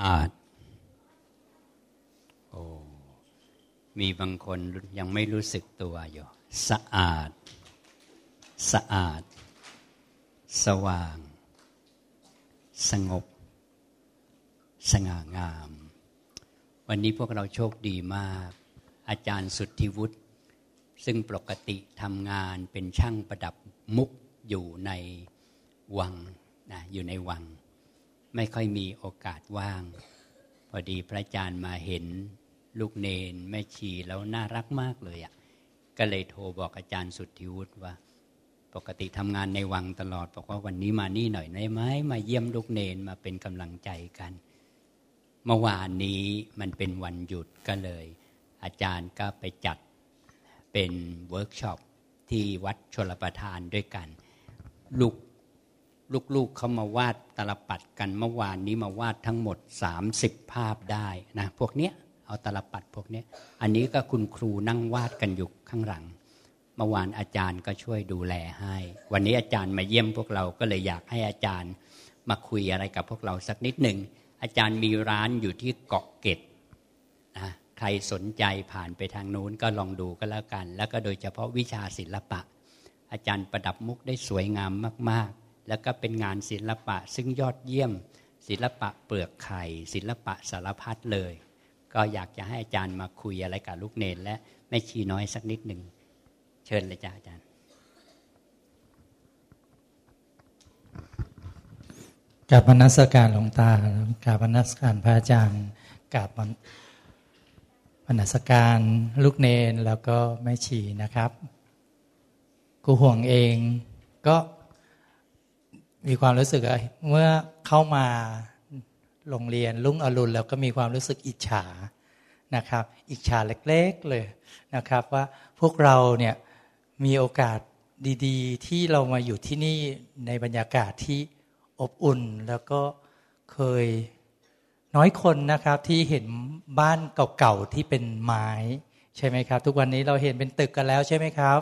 อาดโอ้มีบางคนยังไม่รู้สึกตัวอยู่ สะอาด สะอาด สว่าง สงบ สง่างาม วันนี้พวกเราโชคดีมาก อาจารย์สุทธิวุฒิซึ่งปกติทำงานเป็นช่างประดับมุกอยู่ในวังนะอยู่ในวัง ไม่ค่อยมีโอกาสว่าง พอดีพระอาจารย์มาเห็นลูกเนนแม่ชีแล้วน่ารักมากเลยอะ่ะก็เลยโทรบอกอาจารย์สุทธิวุฒิว่า ปกติทำงานในวังตลอดบอกว่าวันนี้มานี่หน่อยได้ไหมมาเยี่ยมลูกเนนมาเป็นกำลังใจกัน เมื่อวานนี้มันเป็นวันหยุดก็เลย อาจารย์ก็ไปจัดเป็นเวิร์กช็อปที่วัดชลประทานด้วยกัน ลูก ลูกๆเขามาวาดตาลปัตรกันเมื่อวานนี้มาวาดทั้งหมด 30 ภาพได้นะพวกเนี้ยเอาตาลปัตรพวกเนี้ยอันนี้ก็คุณครูนั่งวาดกันอยู่ข้างหลังเมื่อวานอาจารย์ก็ช่วยดูแลให้ วันนี้อาจารย์มาเยี่ยมพวกเราก็เลยอยากให้อาจารย์มาคุยอะไรกับพวกเราสักนิดหนึ่งอาจารย์มีร้านอยู่ที่เกาะเกร็ดนะใครสนใจผ่านไปทางนู้นก็ลองดูก็แล้วกัน แล้วก็โดยเฉพาะวิชาศิลปะ อาจารย์ประดับมุกได้สวยงามมาก แล้วก็เป็นงานศิลปะ ซึ่งยอดเยี่ยม ศิลปะเปลือกไข่ศิลปะสารพัดเลย ก็อยากจะให้อาจารย์มาคุยอะไรกับลูกเนรและแม่ชีน้อยสักนิดหนึ่งเชิญเลยจ้าอาจารย์กับพนัสการหลวงตากับพนัสการพระอาจารย์กับพนัสการลูกเนนแล้วก็แม่ชีนะครับกูห่วงเองก็ มีความรู้สึกเมื่อเข้ามาโรงเรียนลุ่งอรุณแล้วก็มีความรู้สึกอิจฉานะครับ อิจฉาเล็กๆเลยนะครับ ว่าพวกเราเนี่ยมีโอกาสดีๆ ที่เรามาอยู่ที่นี่ในบรรยากาศที่อบอุ่น แล้วก็เคยน้อยคนนะครับที่เห็นบ้านเก่าๆที่เป็นไม้ใช่ไหมครับ ทุกวันนี้เราเห็นเป็นตึกกันแล้วใช่ไหมครับ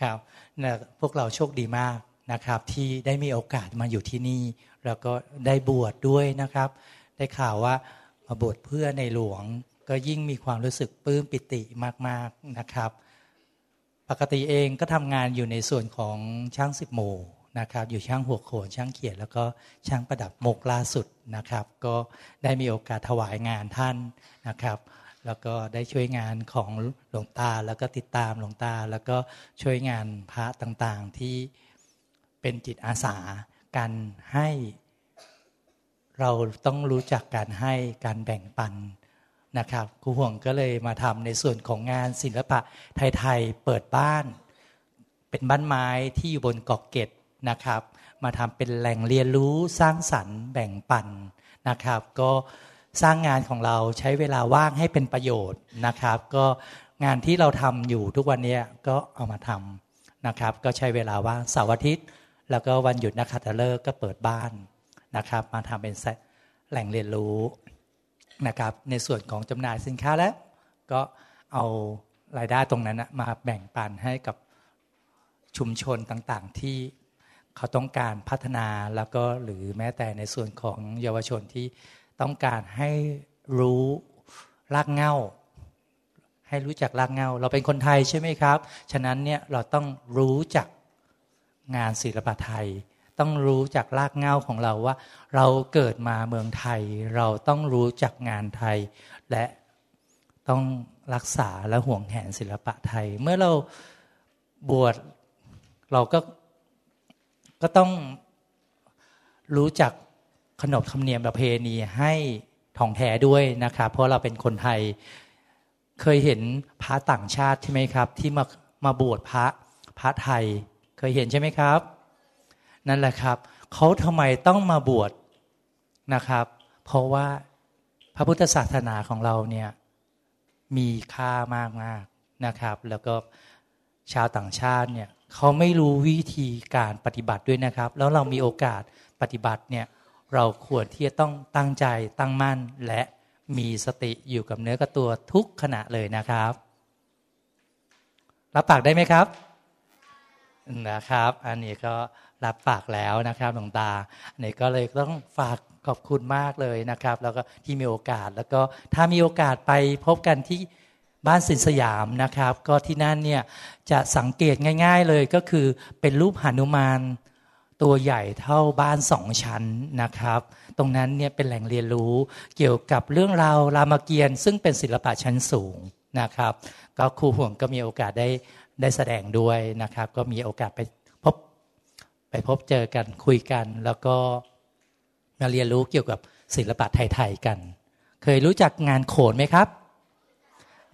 ครับนะพวกเราโชคดีมาก นะครับที่ได้มีโอกาสมาอยู่ที่นี่ แล้วก็ได้บวชดด้วยนะครับ ได้ข่าวว่ามาบวชเพื่อในหลวงก็ยิ่งมีความรู้สึกปลื้มปิติมากๆนะครับ ปกติเองก็ทำงานอยู่ในส่วนของช่างสิบโมนะครับ อยู่ช่างหัวโขนช่างเขียน แล้วก็ช่างประดับมกล่าสุดนะครับ ก็ได้มีโอกาสถวายงานท่านนะครับแล้วก็ได้ช่วยงานของหลวงตาแล้วก็ติดตามหลวงตา แล้วก็ช่วยงานพระต่างๆที่ เป็นจิตอาสา การให้เราต้องรู้จักการให้การแบ่งปันนะครับครูห่วงก็เลยมาทำในส่วนของงานศิลปะไทยๆเปิดบ้าน เป็นบ้านไม้ที่อยู่บนเกาะเกตนะครับ มาทำเป็นแหล่งเรียนรู้สร้างสรรค์แบ่งปันนะครับ ก็สร้างงานของเราใช้เวลาว่างให้เป็นประโยชน์นะครับ ก็งานที่เราทำอยู่ทุกวันนี้ก็เอามาทำนะครับ ก็ใช้เวลาว่างเสาร์อาทิตย์ แล้วก็วันหยุดนักขัตฤกษ์ก็เปิดบ้านนะครับ มาทำเป็นแหล่งเรียนรู้นะครับ ในส่วนของจำหน่ายสินค้าแล้วก็เอารายได้ตรงนั้นมาแบ่งปันให้กับชุมชนต่างๆที่เขาต้องการพัฒนาแล้วก็หรือแม้แต่ในส่วนของเยาวชนที่ต้องการให้รู้รากเง้า ให้รู้จักรากเง้า เราเป็นคนไทยใช่ไหมครับ ฉะนั้นเนี่ยเราต้องรู้จัก งานศิลปะไทย ต้องรู้จักรากเง้าของเราว่า เราเกิดมาเมืองไทย เราต้องรู้จักงานไทย และต้องรักษาและห่วงแหนศิลปะไทย เมื่อเราบวชเราก็ก็ต้องรู้จักขนบธรรมเนียมประเพณีให้ท่องแท้ด้วยนะครับ เพราะเราเป็นคนไทยเคยเห็นพระต่างชาติใช่ไหมครับ ที่มามาบวชพระพระไทย เคยเห็นใช่ไหมครับ นั่นแหละครับเขาทำไมต้องมาบวชนะครับ เพราะว่าพระพุทธศาสนาของเราเนี่ยมีค่ามากมากนะครับ แล้วก็ชาวต่างชาติเนี่ยเขาไม่รู้วิธีการปฏิบัติด้วยนะครับ แล้วเรามีโอกาสปฏิบัติเนี่ยเราควรที่จะต้องตั้งใจตั้งมั่นและมีสติอยู่กับเนื้อกับตัวทุกขณะเลยนะครับ รับปากได้ไหมครับ นะครับ อันนี้ก็รับปากแล้วนะครับหลวงตาอันนี้ก็เลยต้องฝากขอบคุณมากเลยนะครับ แล้วก็ที่มีโอกาสแล้วก็ถ้ามีโอกาสไปพบกันที่บ้านสินสยามนะครับ ก็ที่นั่นเนี่ยจะสังเกตง่าย ๆเลยก็คือเป็นรูปหนุมานตัวใหญ่เท่าบ้านสองชั้นนะครับ ตรงนั้นเนี่ยเป็นแหล่งเรียนรู้เกี่ยวกับเรื่องราวรามเกียรติ์ซึ่งเป็นศิลปะชั้นสูงนะครับ ก็ครูห่วงก็มีโอกาสได้ ได้แสดงด้วยนะครับ ก็มีโอกาสไปพบไปพบเจอกันคุยกัน แล้วก็มาเรียนรู้เกี่ยวกับศิลปะไทยๆกัน เคยรู้จักงานโขนไหมครับ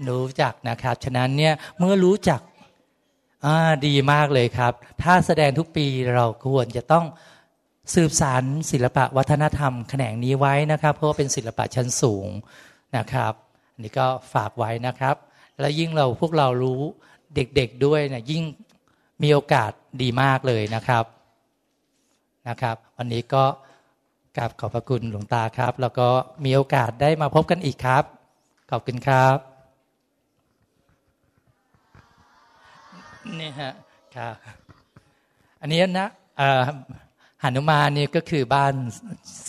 รู้จักนะครับ ฉะนั้นเนี่ยเมื่อรู้จักดีมากเลยครับ ถ้าแสดงทุกปีเราควรจะต้องสืบสารศิลปะวัฒนธรรม แขนงนี้ไว้นะครับ เพราะว่าเป็นศิลปะชั้นสูงนะครับ อันนี้ก็ฝากไว้นะครับ และยิ่งเราพวกเรารู้ เด็กๆด้วยเนะี่ยยิ่งมีโอกาสดีมากเลยนะครับนะครับ วันนี้ก็กราบขอบพระคุณหลวงตาครับ แล้วก็มีโอกาสได้มาพบกันอีกครับ ขอบคุณครับนี่ฮะครับอันนี้นะหนุมานนี่ก็คือบ้าน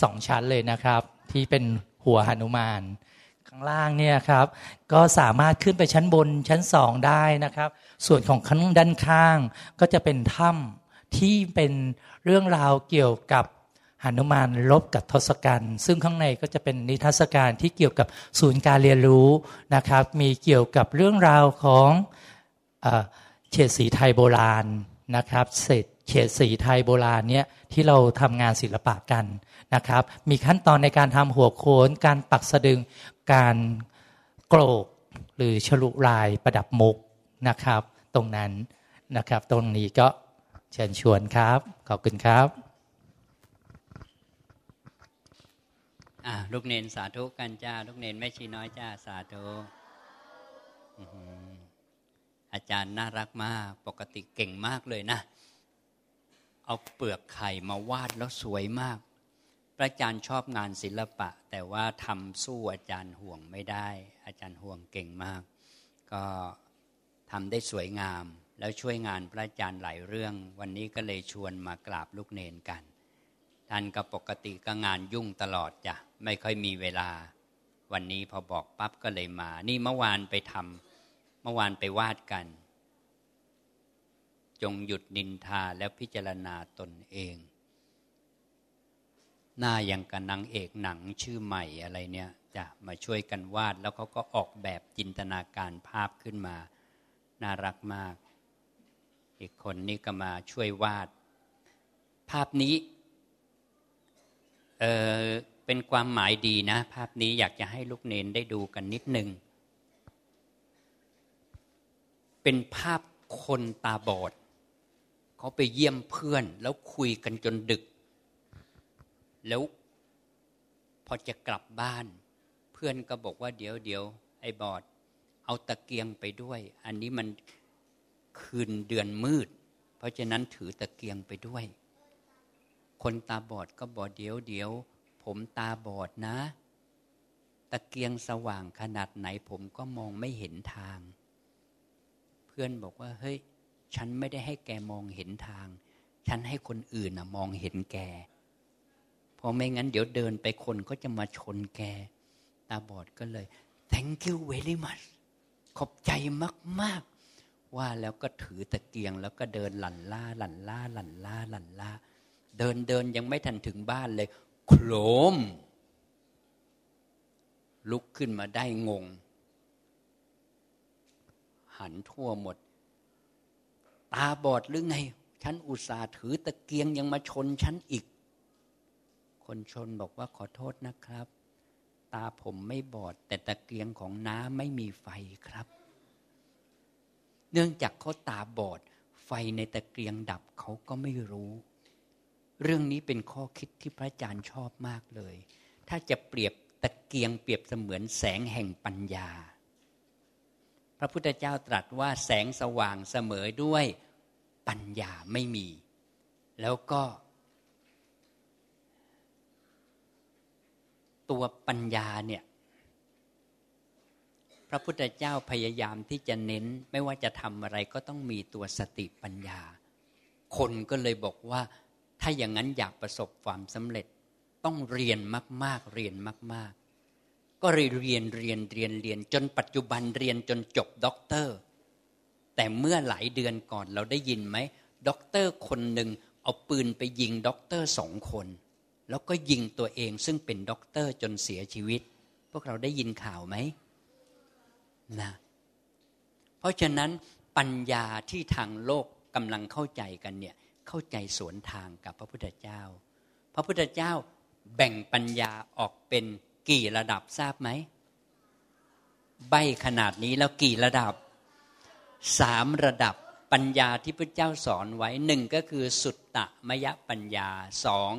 สองชั้นเลยนะครับ ที่เป็นหัวหนุมาน ข้างล่างเนี่ยครับ ก็สามารถขึ้นไปชั้นบนชั้นสองได้นะครับ ส่วนของข้างด้านข้างก็จะเป็นถ้ำที่เป็นเรื่องราวเกี่ยวกับหนุมานลบกับทศกัณฐ์ซึ่งข้างในก็จะเป็นนิทรรศการที่เกี่ยวกับศูนย์การเรียนรู้นะครับ มีเกี่ยวกับเรื่องราวของเฉดสีไทยโบราณนะครับเศษเฉดสีไทยโบราณเนี่ยที่เราทำงานศิลปะกันนะครับ มีขั้นตอนในการทำหัวโขนการปักสะดึง การโกรกหรือฉลุลายประดับมุกนะครับ ตรงนั้นนะครับ ตรงนี้ก็เชิญชวนครับ ขอบคุณครับลูกเนนสาธุกันจ้า ลูกเนนแม่ชีน้อยจ้า สาธุอาจารย์น่ารักมาก ปกติเก่งมากเลยนะ เอาเปลือกไข่มาวาดแล้วสวยมาก พระอาจารย์ชอบงานศิลปะ แต่ว่าทำสู้อาจารย์ห่วงไม่ได้ อาจารย์ห่วงเก่งมาก ก็ทำได้สวยงาม แล้วช่วยงานพระอาจารย์หลายเรื่อง วันนี้ก็เลยชวนมากราบลูกเนนกันท่านก็ปกติก็งานยุ่งตลอดจ้ะไม่ค่อยมีเวลา วันนี้พอบอกปั๊บก็เลยมา นี่เมื่อวานไปทำเมื่อวานไปวาดกัน จงหยุดนินทาแล้วพิจารณาตนเอง หน้าอย่างกับนางเอกหนังชื่อใหม่อะไรเนี่ยจะมาช่วยกันวาด แล้วเขาก็ออกแบบจินตนาการภาพขึ้นมา น่ารักมาก อีกคนนี้ก็มาช่วยวาด ภาพนี้เเป็นความหมายดีนะ ภาพนี้อยากจะให้ลูกเนนได้ดูกันนิดหนึ่งเป็นภาพคนตาบอดเขาไปเยี่ยมเพื่อนแล้วคุยกันจนดึก แล้วพอจะกลับบ้าน เพื่อนก็บอกว่าเดี๋ยวเดี๋ยวไอ้บอด เอาตะเกียงไปด้วย อันนี้มันคืนเดือนมืด เพราะฉะนั้นถือตะเกียงไปด้วย คนตาบอดก็บอกเดี๋ยวเดี๋ยวผมตาบอดนะ ตะเกียงสว่างขนาดไหนผมก็มองไม่เห็นทาง เพื่อนบอกว่าเฮ้ยฉันไม่ได้ให้แกมองเห็นทาง ฉันให้คนอื่นนะมองเห็นแก เพราะไม่งั้นเดี๋ยวเดินไปคนก็จะมาชนแก ตาบอดก็เลย thank you very much ขอบใจมาก ๆ ว่าแล้วก็ถือตะเกียง แล้วก็เดินหลั่นล่าหลั่นล่าหลั่นล่าหลั่นล่า เดินเดินยังไม่ทันถึงบ้านเลย โคลม ลุกขึ้นมาได้งง หันทั่วหมด ตาบอดหรือไง ฉันอุตส่าห์ถือตะเกียงยังมาชนฉันอีก คนชนบอกว่าขอโทษนะครับ ตาผมไม่บอด แต่ตะเกียงของน้าไม่มีไฟครับ เนื่องจากเขาตาบอด ไฟในตะเกียงดับเขาก็ไม่รู้ เรื่องนี้เป็นข้อคิดที่พระอาจารย์ชอบมากเลย ถ้าจะเปรียบตะเกียงเปรียบเสมือนแสงแห่งปัญญา พระพุทธเจ้าตรัสว่าแสงสว่างเสมอด้วยปัญญาไม่มี แล้วก็ ตัวปัญญาเนี่ย พระพุทธเจ้าพยายามที่จะเน้นไม่ว่าจะทำอะไรก็ต้องมีตัวสติปัญญา คนก็เลยบอกว่า ถ้าอย่างนั้นอยากประสบความสำเร็จ ต้องเรียนมาก ๆ เรียนมาก ๆ ก็เลยเรียนเรียนเรียนเรียน จนปัจจุบันเรียนจนจบด็อกเตอร์ แต่เมื่อหลายเดือนก่อนเราได้ยินไหมด็อกเตอร์คนหนึ่งเอาปืนไปยิงด็อกเตอร์สองคน แล้วก็ยิงตัวเองซึ่งเป็นด็อกเตอร์จนเสียชีวิต พวกเราได้ยินข่าวไหมนะเพราะฉะนั้นปัญญาที่ทางโลกกำลังเข้าใจกันเนี่ยเข้าใจสวนทางกับพระพุทธเจ้า พระพุทธเจ้าแบ่งปัญญาออกเป็นกี่ระดับทราบไหม ใบขนาดนี้แล้วกี่ระดับสามระดับปัญญาที่พระเจ้าสอนไว้หนึ่งก็คือสุตตะมยปัญญาสอง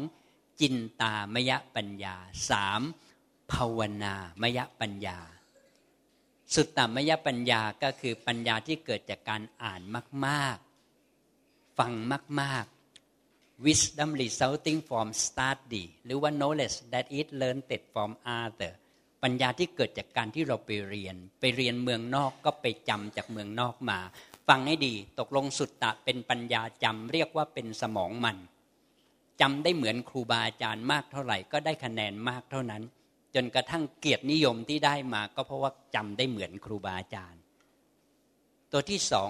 จินตามยปัญญาสามภาวนามยปัญญา สุตตามยปัญญาก็คือปัญญาที่เกิดจากการอ่านมาก ๆ ฟังมาก ๆ wisdom resulting from study หรือว่า knowledge that is learned from other ปัญญาที่เกิดจากการที่เราไปเรียน ไปเรียนเมืองนอกก็ไปจำจากเมืองนอกมา ฟังให้ดีตกลงสุดตะเป็นปัญญาจำเรียกว่าเป็นสมองมัน จำได้เหมือนครูบาอาจารย์มากเท่าไหร่ ก็ได้คะแนนมากเท่านั้น จนกระทั่งเกียรตินิยมที่ได้มาก็เพราะว่าจำได้เหมือนครูบาอาจารย์ ตัวที่สอง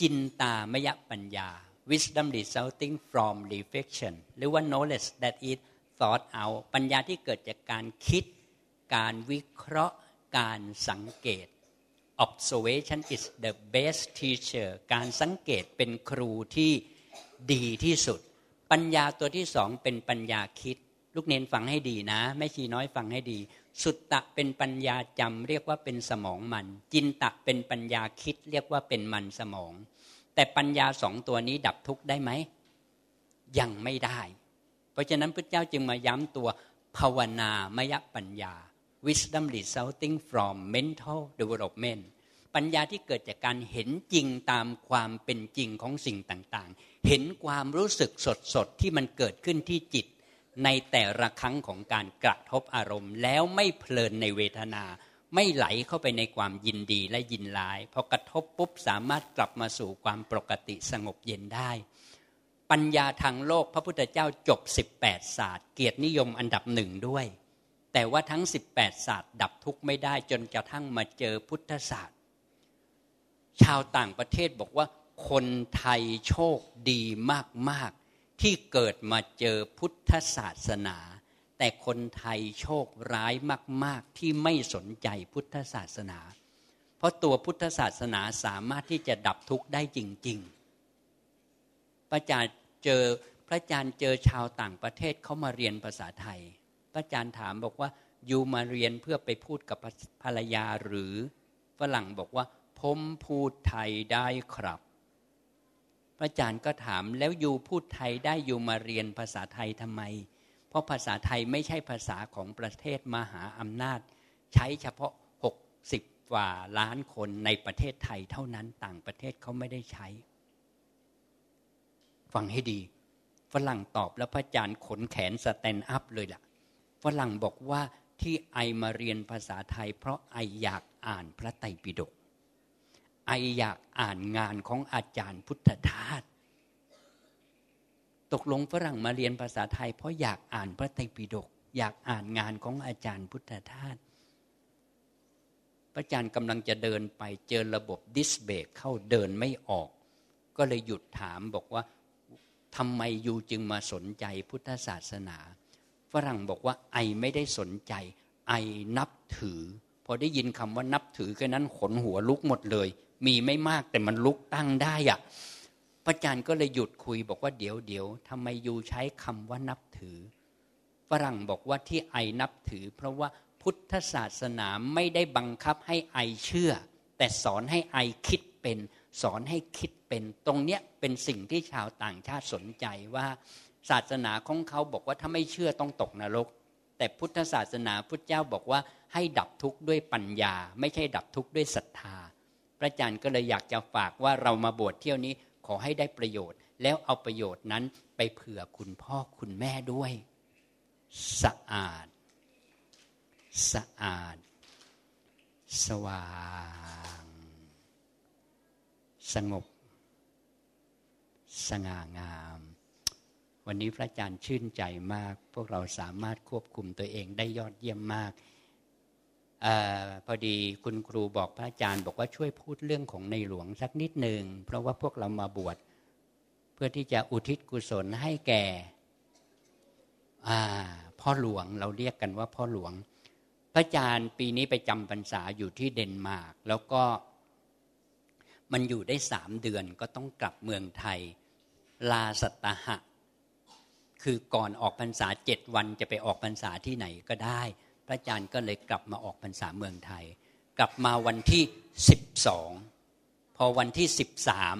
จินตามยปัญญา wisdom resulting from reflection หรือว่า knowledge that is thought out ปัญญาที่เกิดจากการคิด การวิเคราะห์ การสังเกต observation is the best teacher การสังเกตเป็นครูที่ดีที่สุด ปัญญาตัวที่สองเป็นปัญญาคิด ลูกเน้นฟังให้ดีนะแม่ชีน้อยฟังให้ดี สุตตะเป็นปัญญาจำเรียกว่าเป็นสมองมัน จินตะเป็นปัญญาคิด เรียกว่าเป็นมันสมอง แต่ปัญญาสองตัวนี้ดับทุกข์ได้ไหมยังไม่ได้ เพราะฉะนั้นพระเจ้าจึงมาย้ำตัวภาวนามยปัญญา wisdom resulting from mental development ปัญญาที่เกิดจากการเห็นจริงตามความเป็นจริงของสิ่งต่างๆ เห็นความรู้สึกสดๆที่มันเกิดขึ้นที่จิต ในแต่ละครั้งของการกระทบอารมณ์ แล้วไม่เพลินในเวทนา ไม่ไหลเข้าไปในความยินดีและยินร้ายพอกระทบปุ๊บสามารถกลับมาสู่ความปกติสงบเย็นได้ ปัญญาทางโลกพระพุทธเจ้าจบ 18 ศาสตร์ เกียรตินิยมอันดับหนึ่งด้วย แต่ว่าทั้ง 18 ศาสตร์ ดับทุกข์ไม่ได้จนกระทั่งมาเจอพุทธศาสตร์ ชาวต่างประเทศบอกว่า คนไทยโชคดีมาก ๆ ที่เกิดมาเจอพุทธศาสนา แต่คนไทยโชคร้ายมาก ๆ ที่ไม่สนใจพุทธศาสนา เพราะตัวพุทธศาสนาสามารถที่จะดับทุกข์ได้จริงๆพระอาจารย์เจอพระอาจารย์เจอชาวต่างประเทศเขามาเรียนภาษาไทย พระอาจารย์ถามบอกว่ายูมาเรียนเพื่อไปพูดกับภรรยาหรือ ฝรั่งบอกว่าผมพูดไทยได้ครับ พระอาจารย์ก็ถามแล้วยูพูดไทยได้ยูมาเรียนภาษาไทยทำไม เพราะภาษาไทยไม่ใช่ภาษาของประเทศมหาอำนาจ ใช้เฉพาะ 60กว่าล้านคนในประเทศไทยเท่านั้นต่างประเทศเขาไม่ได้ใช้ ฟังให้ดี ฝรั่งตอบแล้วพระอาจารย์ขนแขนสแตนอัพเลยล่ะ ฝรั่งบอกว่าที่ไอมาเรียนภาษาไทย เพราะไออยากอ่านพระไตรปิฎก ไออยากอ่านงานของอาจารย์พุทธทาสตกลงฝรั่งมาเรียนภาษาไทย เพราะอยากอ่านพระไตรปิฎกอยากอ่านงานของอาจารย์พุทธทาสพระอาจารย์กำลังจะเดินไปเจอระบบดิสเบรกเข้าเดินไม่ออก ก็เลยหยุดถามบอกว่าทำไมยูจึงมาสนใจพุทธศาสนา ฝรั่งบอกว่าไอไม่ได้สนใจ ไอนับถือ พอได้ยินคำว่านับถือแค่นั้นขนหัวลุกหมดเลย มีไม่มากแต่มันลุกตั้งได้อะพระอาจารย์ก็เลยหยุดคุยบอกว่าเดี๋ยวเดี๋ยวทำไมยูใช้คำว่านับถือ ฝรั่งบอกว่าที่ไอนับถือ เพราะว่าพุทธศาสนาไม่ได้บังคับให้ไอเชื่อ แต่สอนให้ไอคิดเป็น สอนให้คิดเป็น ตรงเนี้ยเป็นสิ่งที่ชาวต่างชาติสนใจว่าศาสนาของเขาบอกว่าถ้าไม่เชื่อต้องตกนรก แต่พุทธศาสนาพุทธเจ้าบอกว่าให้ดับทุกข์ด้วยปัญญา ไม่ใช่ดับทุกข์ด้วยศรัทธา พระอาจารย์ก็เลยอยากจะฝากว่าเรามาบวชเที่ยวนี้ขอให้ได้ประโยชน์ แล้วเอาประโยชน์นั้นไปเผื่อคุณพ่อคุณแม่ด้วย สะอาด สะอาด สว่าง สงบ สง่างาม วันนี้พระอาจารย์ชื่นใจมาก พวกเราสามารถควบคุมตัวเองได้ยอดเยี่ยมมาก อพอดีคุณครูบอกพระอาจารย์ บอกว่าช่วยพูดเรื่องของในหลวงสักนิดหนึ่งเพราะว่าพวกเรามาบวชเพื่อที่จะอุทิศกุศลให้แก่พ่อหลวงเราเรียกกันว่าพ่อหลวง พระอาจารย์ปีนี้ไปจำพรรษาอยู่ที่เดนมาร์กแล้วก็มันอยู่ได้สามเดือนก็ต้องกลับเมืองไทย ลาสัตหะ คือก่อนออกพรรษาเจ็ดวันจะไปออกพรรษาที่ไหนก็ได้ พระอาจารย์ก็เลยกลับมาออกพรรษาเมืองไทย กลับมาวันที่สิบสองพอวันที่สิบสาม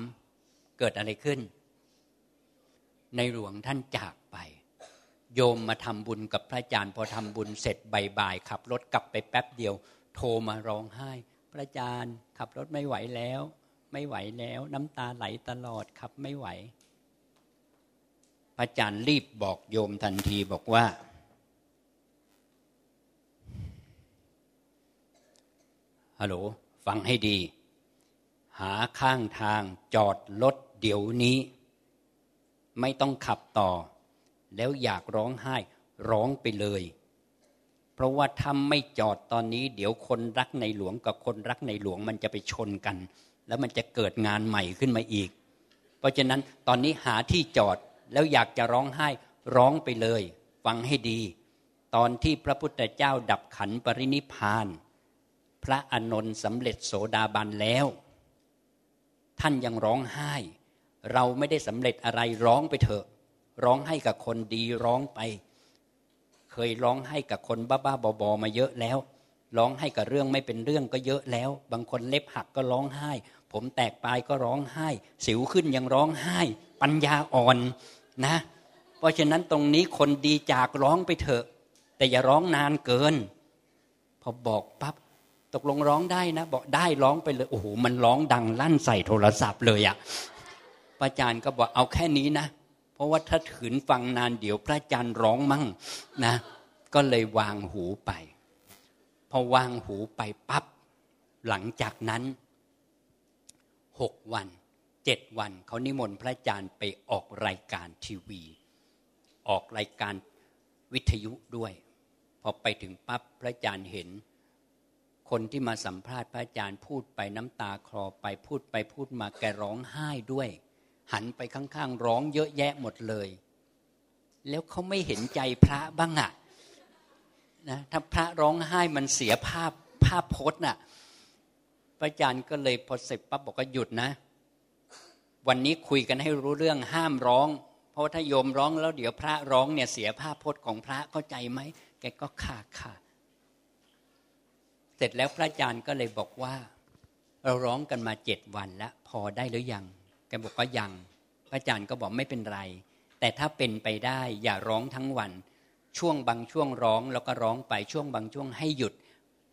เกิดอะไรขึ้น ในหลวงท่านจากไป โยมมาทำบุญกับพระอาจารย์ พอทำบุญเสร็จบ่ายๆขับรถกลับไปแป๊บเดียว โทรมาร้องไห้ พระอาจารย์ขับรถไม่ไหวแล้ว ไม่ไหวแล้ว น้ำตาไหลตลอดครับไม่ไหว พระอาจารย์รีบบอกโยมทันทีบอกว่า ฮัลโหลฟังให้ดี หาข้างทางจอดรถเดี๋ยวนี้ ไม่ต้องขับต่อ แล้วอยากร้องไห้ร้องไปเลย เพราะว่าถ้าไม่จอดตอนนี้ เดี๋ยวคนรักในหลวงกับคนรักในหลวงมันจะไปชนกัน แล้วมันจะเกิดงานใหม่ขึ้นมาอีก เพราะฉะนั้นตอนนี้หาที่จอดแล้วอยากจะร้องไห้ร้องไปเลย ฟังให้ดี ตอนที่พระพุทธเจ้าดับขันปรินิพาน พระอนนท์สำเร็จโสดาบันแล้ว ท่านยังร้องไห้ เราไม่ได้สำเร็จอะไรร้องไปเถอะ ร้องให้กับคนดีร้องไป เคยร้องให้กับคนบ้าๆบอๆมาเยอะแล้ว ร้องให้กับเรื่องไม่เป็นเรื่องก็เยอะแล้ว บางคนเล็บหักก็ร้องไห้ ผมแตกปลายก็ร้องไห้ สิวขึ้นยังร้องไห้ ปัญญาอ่อนนะ เพราะฉะนั้นตรงนี้คนดีจากร้องไปเถอะ แต่อย่าร้องนานเกิน พอบอกปับ๊บ ตกลงร้องได้นะ บอกได้ร้องไปเลย โอ้โห มันร้องดังลั่นใส่โทรศัพท์เลยอะ่ะพระอาจารย์ก็บอกเอาแค่นี้นะ เพราะว่าถ้าถืนฟังนานเดี๋ยวพระอาจารย์ร้องมั่งนะ ก็เลยวางหูไป พอวางหูไปปับ๊บหลังจากนั้นหกวันเจ็ดวันเขานิมนต์พระอาจารย์ไปออกรายการทีวี ออกรายการวิทยุด้วย พอไปถึงปั๊บพระอาจารย์เห็น คนที่มาสัมภาษณ์พระอาจารย์พูดไปน้ำตาคลอไปพูดไปพูดมาแกร้องไห้ด้วย หันไปข้างๆร้องเยอะแยะหมดเลย แล้วเขาไม่เห็นใจพระบ้างอะนะถ้าพระร้องไห้มันเสียภาพภาพพจน์น่ะพระอาจารย์ก็เลยพอเสร็จปั๊บบอกว่าหยุดนะ วันนี้คุยกันให้รู้เรื่องห้ามร้อง เพราะถ้าโยมร้องแล้วเดี๋ยวพระร้องเนี่ยเสียภาพพจน์ของพระเข้าใจไหมแกก็ขาดขาด เสร็จแล้วพระอาจารย์ก็เลยบอกว่า เราร้องกันมาเจ็ดวันแล้วพอได้หรือยังแกบอกว่ายัง พระอาจารย์ก็บอกไม่เป็นไร แต่ถ้าเป็นไปได้อย่าร้องทั้งวัน ช่วงบางช่วงร้องแล้วก็ร้องไปช่วงบางช่วงให้หยุด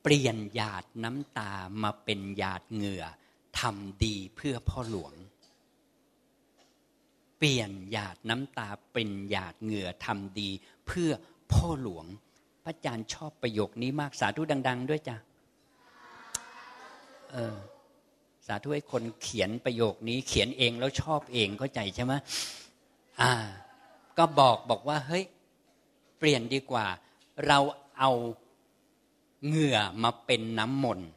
เปลี่ยนหยาดน้ำตามาเป็นหยาดเหงื่อทำดีเพื่อพ่อหลวง เปลี่ยนหยาดน้ำตาเป็นหยาดเหงื่อทำดีเพื่อพ่อหลวง พระอาจารย์ชอบประโยคนี้มากสาธุดัง ๆ ด้วยจ้ะ เออ สาธุให้คนเขียนประโยคนี้ เขียนเองแล้วชอบเองเข้าใจใช่ไหมอ่า ก็บอกบอกว่า เฮ้ย เปลี่ยนดีกว่า เราเอาเหงื่อมาเป็นน้ำมนต์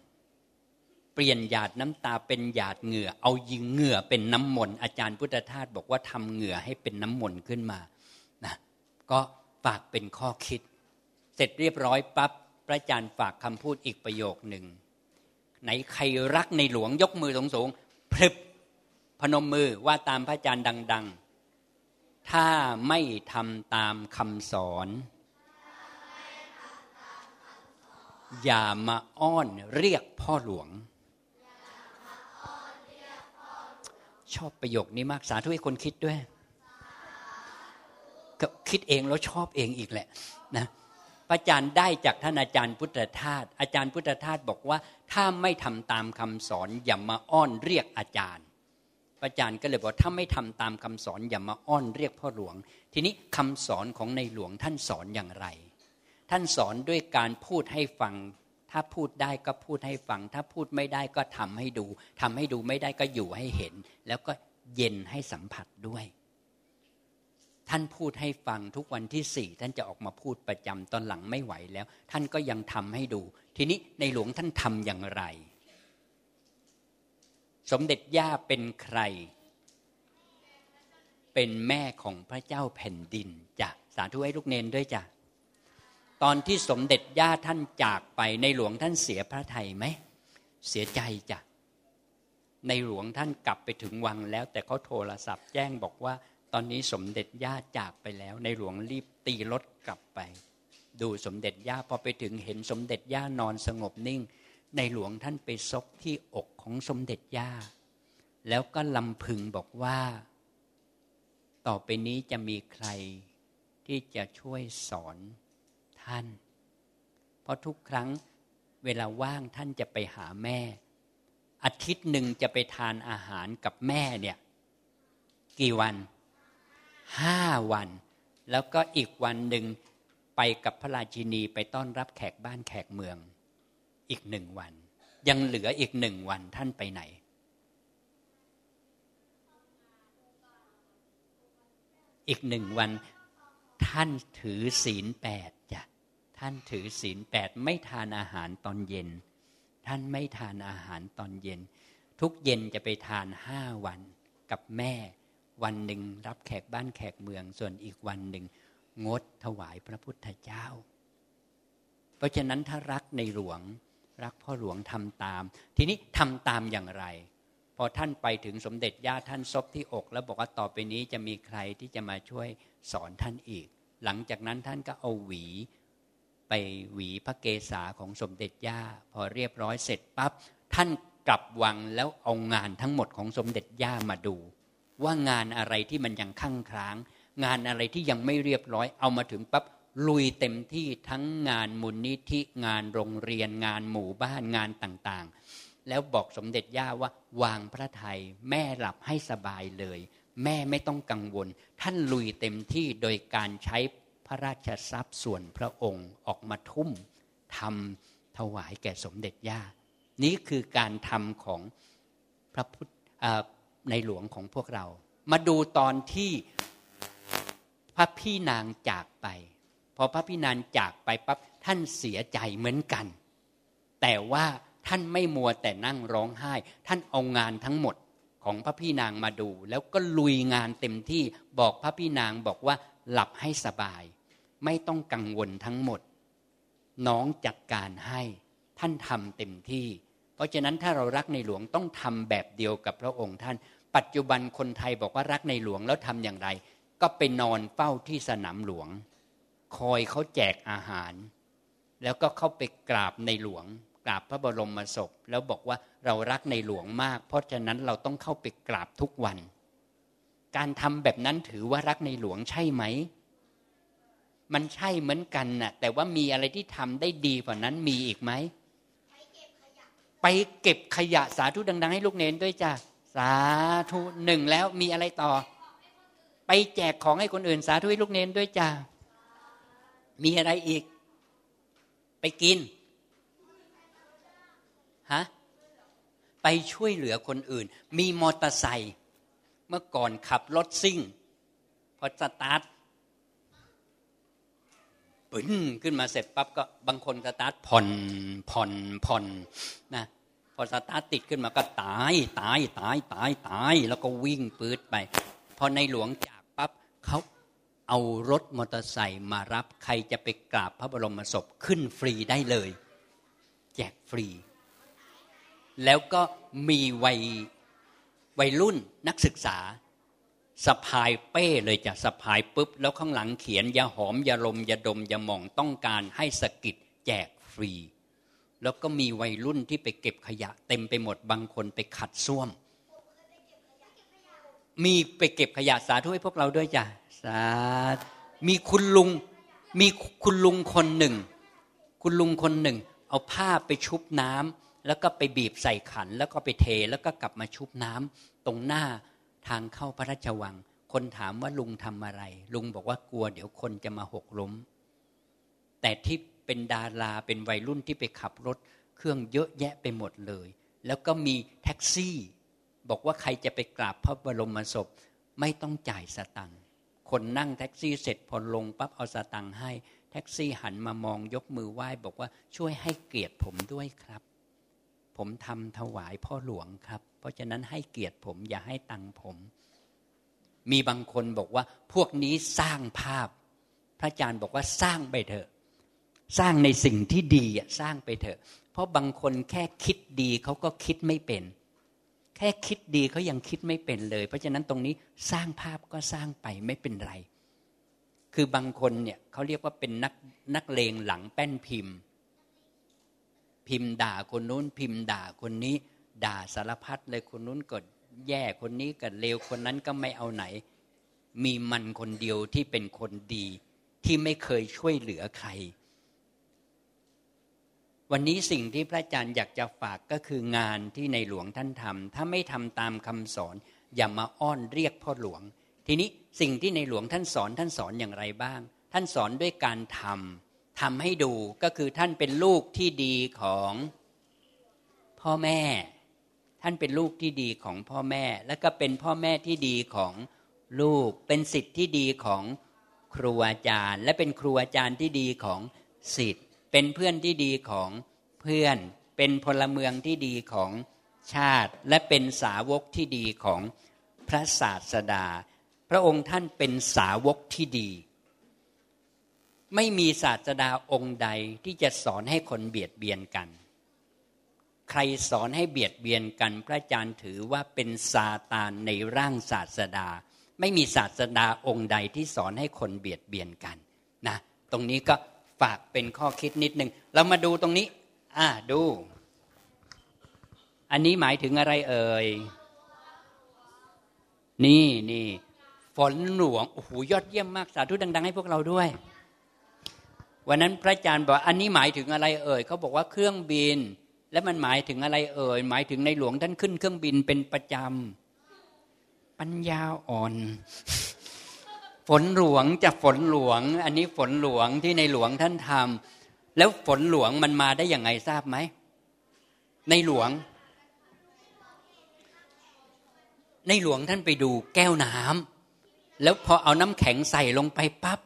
เปลี่ยนหยาดน้ำตาเป็นหยาดเหงื่อ เอายิงเหงื่อเป็นน้ำมนต์อาจารย์พุทธทาสบอกว่าทำเหงื่อให้เป็นน้ำมนต์ขึ้นมานะก็ฝากเป็นข้อคิด เสร็จเรียบร้อยปั๊บพระอาจารย์ฝากคำพูดอีกประโยคหนึ่ง ไหนใครรักในหลวงยกมือสูงๆพลึบพนมมือว่าตามพระอาจารย์ดัง ๆ ถ้าไม่ทำตามคำสอน อย่ามาอ้อนเรียกพ่อหลวง ชอบประโยคนี้มากสาธุให้คนคิดด้วย ก็คิดเองแล้วชอบเองอีกแหละนะ พระอาจารย์ได้จากท่านอาจารย์พุทธทาสอาจารย์พุทธทาสบอกว่าถ้าไม่ทำตามคำสอนอย่ามาอ้อนเรียกอาจารย์พระอาจารย์ก็เลยบอกถ้าไม่ทำตามคำสอนอย่ามาอ้อนเรียกพ่อหลวง ทีนี้คำสอนของในหลวงท่านสอนอย่างไร ท่านสอนด้วยการพูดให้ฟัง ถ้าพูดได้ก็พูดให้ฟัง ถ้าพูดไม่ได้ก็ทำให้ดูทำให้ดูไม่ได้ก็อยู่ให้เห็น แล้วก็เย็นให้สัมผัสด้วย ท่านพูดให้ฟังทุกวันที่สี่ท่านจะออกมาพูดประจำตอนหลังไม่ไหวแล้ว ท่านก็ยังทำให้ดู ทีนี้ในหลวงท่านทำอย่างไร สมเด็จย่าเป็นใคร เป็นแม่ของพระเจ้าแผ่นดินจ้ะสาธุให้ลูกเนนด้วยจ้ะตอนที่สมเด็จย่าท่านจากไปในหลวงท่านเสียพระทัยไหมเสียใจจ้ะในหลวงท่านกลับไปถึงวังแล้ว แต่เขาโทรศัพท์แจ้งบอกว่า ตอนนี้สมเด็จย่าจากไปแล้ว ในหลวงรีบตีรถกลับไป ดูสมเด็จย่าพอไปถึงเห็นสมเด็จย่านอนสงบนิ่ง ในหลวงท่านไปซบที่อกของสมเด็จย่า แล้วก็ลำพึงบอกว่า ต่อไปนี้จะมีใครที่จะช่วยสอนท่าน เพราะทุกครั้งเวลาว่างท่านจะไปหาแม่ อาทิตย์หนึ่งจะไปทานอาหารกับแม่เนี่ย กี่วัน ห้าวัน แล้วก็อีกวันหนึ่งไปกับพระราชินีไปต้อนรับแขกบ้านแขกเมือง อีกหนึ่งวัน ยังเหลืออีกหนึ่งวันท่านไปไหน อีกหนึ่งวัน ท่านถือศีลแปดจ้ะท่านถือศีลแปดไม่ทานอาหารตอนเย็น ท่านไม่ทานอาหารตอนเย็น ทุกเย็นจะไปทานห้าวันกับแม่ วันหนึ่งรับแขกบ้านแขกเมือง ส่วนอีกวันหนึ่งงดถวายพระพุทธเจ้า เพราะฉะนั้นถ้ารักในหลวงรักพ่อหลวงทำตาม ทีนี้ทำตามอย่างไร พอท่านไปถึงสมเด็จย่าท่านซบที่อก แล้วบอกว่าต่อไปนี้จะมีใครที่จะมาช่วยสอนท่านอีก หลังจากนั้นท่านก็เอาหวีไปหวีพระเกศาของสมเด็จย่า พอเรียบร้อยเสร็จปับ๊บท่านกลับวังแล้วเอางานทั้งหมดของสมเด็จย่ามาดู ว่างานอะไรที่มันยังข้างค้าง งานอะไรที่ยังไม่เรียบร้อยเอามาถึงปับ๊บลุยเต็มที่ทั้งงานมูลนิธิงานโรงเรียนงานหมู่บ้านงานต่างๆ แล้วบอกสมเด็จย่าว่าวางพระไทยแม่หลับให้สบายเลย แม่ไม่ต้องกังวล ท่านลุยเต็มที่โดยการใช้พระราชทรัพย์ส่วนพระองค์ออกมาทุ่มทำถวายแก่สมเด็จย่า นี้คือการทำของพระพุทธ ในหลวงของพวกเรา มาดูตอนที่พระพี่นางจากไป พอพระพี่นางจากไปปั๊บท่านเสียใจเหมือนกัน แต่ว่าท่านไม่มัวแต่นั่งร้องไห้ ท่านเอางานทั้งหมดของพระพี่นางมาดู แล้วก็ลุยงานเต็มที่บอกพระพี่นางบอกว่าหลับให้สบาย ไม่ต้องกังวลทั้งหมด น้องจัดการให้ท่านทำเต็มที่ เพราะฉะนั้นถ้าเรารักในหลวงต้องทำแบบเดียวกับพระองค์ท่าน ปัจจุบันคนไทยบอกว่ารักในหลวงแล้วทำอย่างไร ก็ไปนอนเฝ้าที่สนามหลวง คอยเขาแจกอาหาร แล้วก็เข้าไปกราบในหลวง กราบพระบรมศพ แล้วบอกว่าเรารักในหลวงมาก เพราะฉะนั้นเราต้องเข้าไปกราบทุกวัน การทำแบบนั้นถือว่ารักในหลวงใช่ไหม มันใช่เหมือนกันน่ะ แต่ว่ามีอะไรที่ทำได้ดีกว่านั้นมีอีกไหมไปเก็บขยะสาธุดัง ๆ ให้ลูกเนนด้วยจ้ะ สาธุหนึ่งแล้วมีอะไรต่อ ไปแจกของให้คนอื่น สาธุให้ลูกเนนด้วยจ้ะมีอะไรอีก ไปกินฮะไปช่วยเหลือคนอื่น มีมอเตอร์ไซค์เมื่อก่อนขับรถซิ่ง พอสตาร์ทปึ้นขึ้นมาเสร็จปั๊บก็บางคนสตาร์ทผ่อนผ่อนผ่อนนะ พอสตาร์ทติดขึ้นมาก็ตายตายตายตายตายแล้วก็วิ่งปืดไป พอในหลวงจากปั๊บเขาเอารถมอเตอร์ไซค์มารับใครจะไปกราบพระบรมศพขึ้นฟรีได้เลย แจกฟรี แล้วก็มีวัยวัยรุ่นนักศึกษาสะพายเป้เลยจะสะพายปุ๊บ แล้วข้างหลังเขียนยาหอมยาลมยาดมยาหม่องต้องการให้สกิดแจกฟรี แล้วก็มีวัยรุ่นที่ไปเก็บขยะ เต็มไปหมดบางคนไปขัดส้วม มีไปเก็บขยะสาธุให้พวกเราด้วยจ้ะสาธมีคุณลุงมีคุณลุงคนหนึ่ง คุณลุงคนหนึ่ง เอาผ้าไปชุบน้ำแล้วก็ไปบีบใส่ขัน แล้วก็ไปเทแล้วก็กลับมาชุบน้ำตรงหน้าทางเข้าพระราชวัง คนถามว่าลุงทำอะไร ลุงบอกว่ากลัว เดี๋ยวคนจะมาหกล้ม แต่ที่ เป็นดาราเป็นวัยรุ่นที่ไปขับรถ เครื่องเยอะแยะไปหมดเลย แล้วก็มีแท็กซี่ บอกว่าใครจะไปกราบพระบรมศพไม่ต้องจ่ายสตังค์คนนั่งแท็กซี่เสร็จพอลงปั๊บเอาสตังค์ให้ แท็กซี่หันมามองยกมือไหว้ บอกว่าช่วยให้เกียรติผมด้วยครับ ผมทำถวายพ่อหลวงครับ เพราะฉะนั้นให้เกียรติผมอย่าให้ตังค์ผม มีบางคนบอกว่าพวกนี้สร้างภาพ พระอาจารย์บอกว่าสร้างไปเถอะ สร้างในสิ่งที่ดีสร้างไปเถอะ เพราะบางคนแค่คิดดีเขาก็คิดไม่เป็น แค่คิดดีเขายังคิดไม่เป็นเลย เพราะฉะนั้นตรงนี้สร้างภาพก็สร้างไปไม่เป็นไร คือบางคนเนี่ยเขาเรียกว่าเป็นนักนักเลงหลังแป้นพิมพ์ พิมพ์ด่าคนนู้นพิมพ์ด่าคนนี้ ด่าสารพัดเลยคนนู้นก็แย่คนนี้ก็เลวคนนั้นก็ไม่เอาไหน มีมันคนเดียวที่เป็นคนดีที่ไม่เคยช่วยเหลือใคร วันนี้สิ่งที่พระอาจารย์อยากจะฝากก็คืองานที่ในหลวงท่านทำถ้าไม่ทำตามคำสอน อย่ามาอ้อนเรียกพ่อหลวง ทีนี้สิ่งที่ในหลวงท่านสอนท่านสอนอย่างไรบ้าง ท่านสอนด้วยการทำทำให้ดูก็คือท่านเป็นลูกที่ดีของพ่อแม่ ท่านเป็นลูกที่ดีของพ่อแม่ แล้วก็เป็นพ่อแม่ที่ดีของลูก เป็นสิทธิ์ที่ดีของครูอาจารย์ และเป็นครูอาจารย์ที่ดีของสิทธิ เป็นเพื่อนที่ดีของเพื่อน เป็นพลเมืองที่ดีของชาติ และเป็นสาวกที่ดีของพระศาสดา พระองค์ท่านเป็นสาวกที่ดี ไม่มีศาสดาองค์ใดที่จะสอนให้คนเบียดเบียนกัน ใครสอนให้เบียดเบียนกัน พระอาจารย์ถือว่าเป็นซาตานในร่างศาสดา ไม่มีศาสดาองค์ใดที่สอนให้คนเบียดเบียนกันนะ ตรงนี้ก็ ฝากเป็นข้อคิดนิดหนึ่งเรามาดูตรงนี้ อ่าดู อันนี้หมายถึงอะไรเอ่ย นี่นี่ฝนหลวงโอ้โหยอดเยี่ยมมากสาธุดัง ๆ ให้พวกเราด้วย วันนั้นพระอาจารย์บอกอันนี้หมายถึงอะไรเอ่ยเขาบอกว่าเครื่องบิน และมันหมายถึงอะไรเอ่ย หมายถึงในหลวงท่านขึ้นเครื่องบินเป็นประจำปัญญาอ่อน ฝนหลวงจะฝนหลวง อันนี้ฝนหลวงที่ในหลวงท่านทำแล้วฝนหลวงมันมาได้อย่างไงทราบไหม ในหลวง ในหลวงท่านไปดูแก้วน้ำแล้วพอเอาน้ำแข็งใส่ลงไปปับ๊บ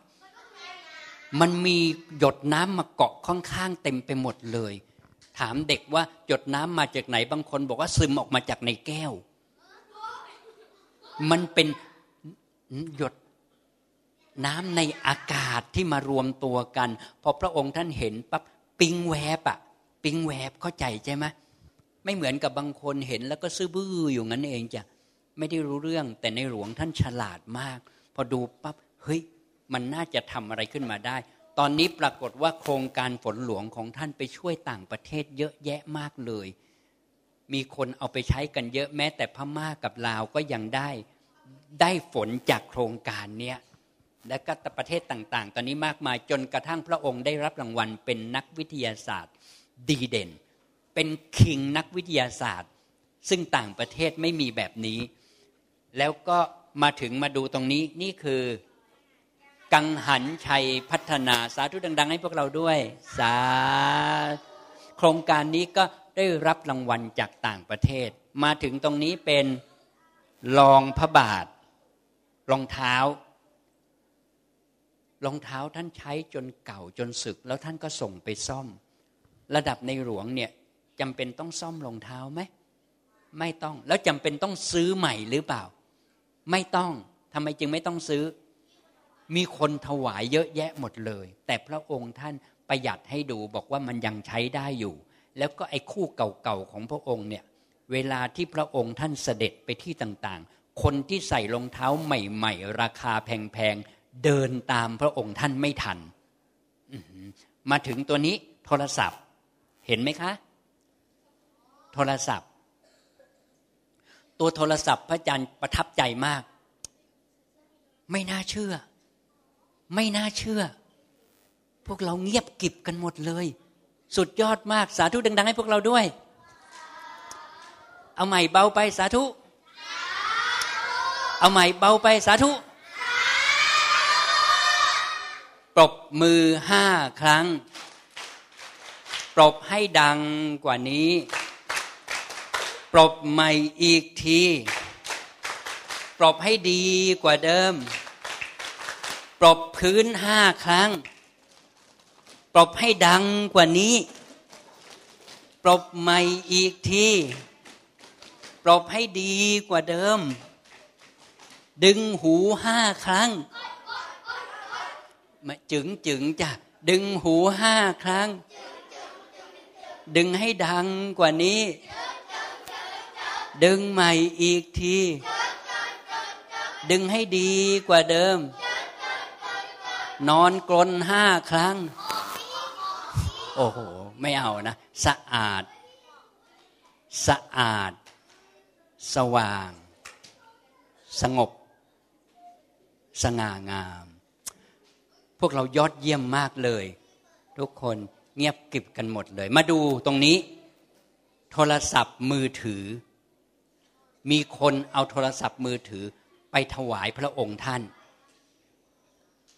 มันมีหยดน้ำมาเกาะข้างเต็มไปหมดเลย ถามเด็กว่าหยดน้ำมาจากไหนบางคนบอกว่าซึมออกมาจากในแก้ว มันเป็นหยด น้ำในอากาศที่มารวมตัวกัน พอพระองค์ท่านเห็นปั๊บปิงแวบอะปิงแวบเข้าใจใช่ไหมไม่เหมือนกับบางคนเห็นแล้วก็ซื่อบื้ออยู่งั้นเองจ้ะไม่ได้รู้เรื่องแต่ในหลวงท่านฉลาดมาก พอดูปั๊บเฮ้ยมันน่าจะทำอะไรขึ้นมาได้ ตอนนี้ปรากฏว่าโครงการฝนหลวงของท่านไปช่วยต่างประเทศเยอะแยะมากเลย มีคนเอาไปใช้กันเยอะแม้แต่พม่ากับลาวก็ยังได้ ได้ฝนจากโครงการเนี้ย และก็ประเทศต่างๆ ตอนนี้มากมายจนกระทั่งพระองค์ได้รับรางวัลเป็นนักวิทยาศาสตร์ดีเด่น เป็นคิงนักวิทยาศาสตร์ ซึ่งต่างประเทศไม่มีแบบนี้ แล้วก็มาถึงมาดูตรงนี้นี่คือ กังหันชัยพัฒนาสาธุดัง ๆ ให้พวกเราด้วย สาโครงการนี้ก็ได้รับรางวัลจากต่างประเทศ มาถึงตรงนี้เป็นรองพระบาทรองเท้า รองเท้าท่านใช้จนเก่าจนสึก แล้วท่านก็ส่งไปซ่อม ระดับในหลวงเนี่ยจำเป็นต้องซ่อมรองเท้าไหมไม่ต้องแล้วจำเป็นต้องซื้อใหม่หรือเปล่า ไม่ต้องทำไมจึงไม่ต้องซื้อ มีคนถวายเยอะแยะหมดเลย แต่พระองค์ท่านประหยัดให้ดูบอกว่ามันยังใช้ได้อยู่ แล้วก็ไอ้คู่เก่าๆของพระองค์เนี่ยเวลาที่พระองค์ท่านเสด็จไปที่ต่างๆ คนที่ใส่รองเท้าใหม่ ๆ ราคาแพงๆ เดินตามพระองค์ท่านไม่ทันมาถึงตัวนี้โทรศัพท์ เห็นไหมคะ โทรศัพท์ ตัวโทรศัพท์พระอาจารย์ประทับใจมาก ไม่น่าเชื่อ ไม่น่าเชื่อ พวกเราเงียบกิบกันหมดเลย สุดยอดมากสาธุดัง ๆ ให้พวกเราด้วย เอาใหม่เบาไปสาธุ เอาใหม่เบาไปสาธุ ปรบมือห้าครั้ง ปรบให้ดังกว่านี้ ปรบใหม่อีกที ปรบให้ดีกว่าเดิม ปรบพื้นห้าครั้ง ปรบให้ดังกว่านี้ ปรบใหม่อีกที ปรบให้ดีกว่าเดิม ดึงหูห้าครั้ง จึงจึงจ้ะดึงหูห้าครั้ง ดึงให้ดังกว่านี้ ดึงใหม่อีกที ดึงให้ดีกว่าเดิม นอนกลนห้าครั้ง โอ้โห ไม่เอานะ สะอาด สะอาด สว่าง สงบ สง่างาม พวกเรายอดเยี่ยมมากเลย ทุกคนเงียบกิบกันหมดเลย มาดูตรงนี้ โทรศัพท์มือถือ มีคนเอาโทรศัพท์มือถือไปถวายพระองค์ท่าน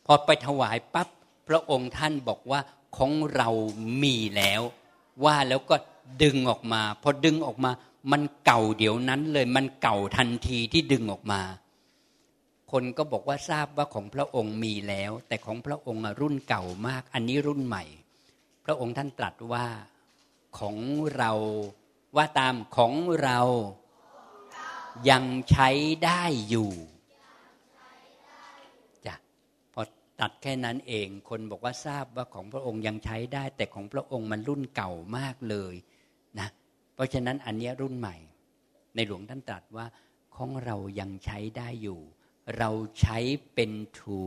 พอไปถวายปั๊บพระองค์ท่านบอกว่าของเรามีแล้ว ว่าแล้วก็ดึงออกมา พอดึงออกมา มันเก่าเดี๋ยวนั้นเลย มันเก่าทันทีที่ดึงออกมา คนก็บอกว่าทราบว่าของพระองค์มีแล้ว แต่ของพระองค์รุ่นเก่ามาก อันนี้รุ่นใหม่ พระองค์ท่านตรัสว่าของเราว่าตามของเรายังใช้ได้อยู่จ้ะพอตัดแค่นั้นเอง คนบอกว่าทราบว่าของพระองค์ยังใช้ได้ แต่ของพระองค์มันรุ่นเก่ามากเลยนะเพราะฉะนั้นอันนี้รุ่นใหม่ ในหลวงท่านตรัสว่าของเรายังใช้ได้อยู่ เราใช้เป็นทู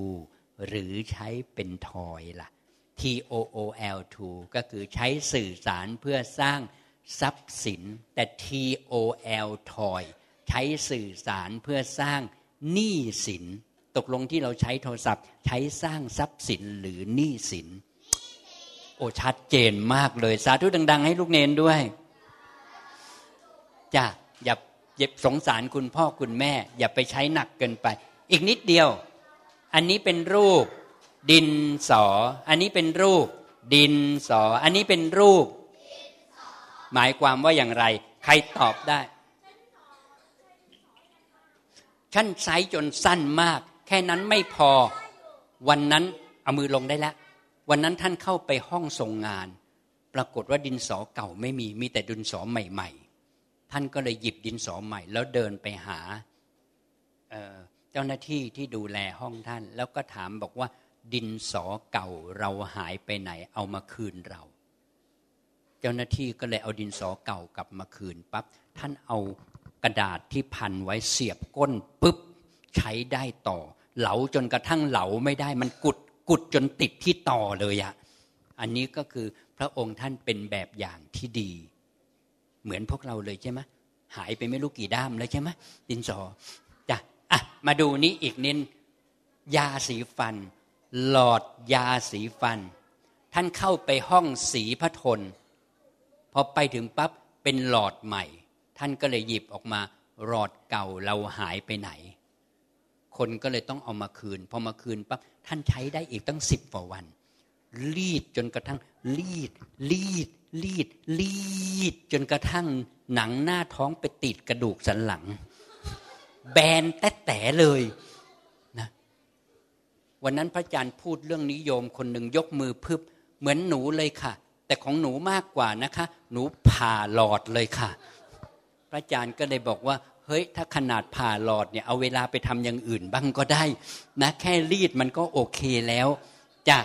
หรือใช้เป็นทอยล่ะ T O O L t o ก็คือใช้สื่อสารเพื่อสร้างทรัพย์สิน แต่ T O L ทอยใช้สื่อสารเพื่อสร้างหนี้สิน ตกลงที่เราใช้โทรศัพท์ ใช้สร้างทรัพย์สินหรือหนี้สิน โอ้ชัดเจนมากเลย สาธุดัง ๆ ให้ลูกเนนด้วยจ้ะอย่า เย็บสงสารคุณพ่อคุณแม่ อย่าไปใช้หนักเกินไป อีกนิดเดียว อันนี้เป็นรูป ดินสอ อันนี้เป็นรูป ดินสอ อันนี้เป็นรูป หมายความว่าอย่างไร ใครตอบได้ฉันไซจนสั้นมาก แค่นั้นไม่พอวันนั้นเอามือลงได้แล้ว วันนั้นท่านเข้าไปห้องส่งงาน ปรากฏว่าดินสอเก่าไม่มีมีแต่ดินสอใหม่ ๆ ท่านก็เลยหยิบดินสอใหม่ แล้วเดินไปหาเจ้าหน้าที่ที่ดูแลห้องท่าน แล้วก็ถามบอกว่า ดินสอเก่าเราหายไปไหน เอามาคืนเรา เจ้าหน้าที่ก็เลยเอาดินสอเก่ากลับมาคืนปั๊บท่านเอากระดาษที่พันไว้เสียบก้นปุ๊บใช้ได้ต่อ เหลาจนกระทั่งเหลาไม่ได้มันกุดกุดจนติดที่ต่อเลยอะอันนี้ก็คือพระองค์ท่านเป็นแบบอย่างที่ดี เหมือนพวกเราเลยใช่ไหมหายไปไม่รู้กี่ด้ามแล้วใช่ไหมดินสอจ้ะอะมาดูนี้อีกนิดยาสีฟัน หลอดยาสีฟัน ท่านเข้าไปห้องสีพระทนต์พอไปถึงปั๊บเป็นหลอดใหม่ ท่านก็เลยหยิบออกมาหลอดเก่าเราหายไปไหน คนก็เลยต้องเอามาคืน พอมาคืนปั๊บท่านใช้ได้อีกตั้งสิบกว่าวัน รีดจนกระทั่ง รีด รีด รีด รีด จนกระทั่งหนังหน้าท้องไปติดกระดูกสันหลัง แบนแต่แต่เลยนะวันนั้นพระอาจารย์พูดเรื่องนิยมคนหนึ่งยกมือพึบเหมือนหนูเลยค่ะ แต่ของหนูมากกว่านะคะ หนูผ่าหลอดเลยค่ะ พระอาจารย์ก็เลยบอกว่าเฮ้ยถ้าขนาดผ่าหลอดเนี่ยเอาเวลาไปทำอย่างอื่นบ้างก็ได้ นะ แค่รีดมันก็โอเคแล้วจ้ะ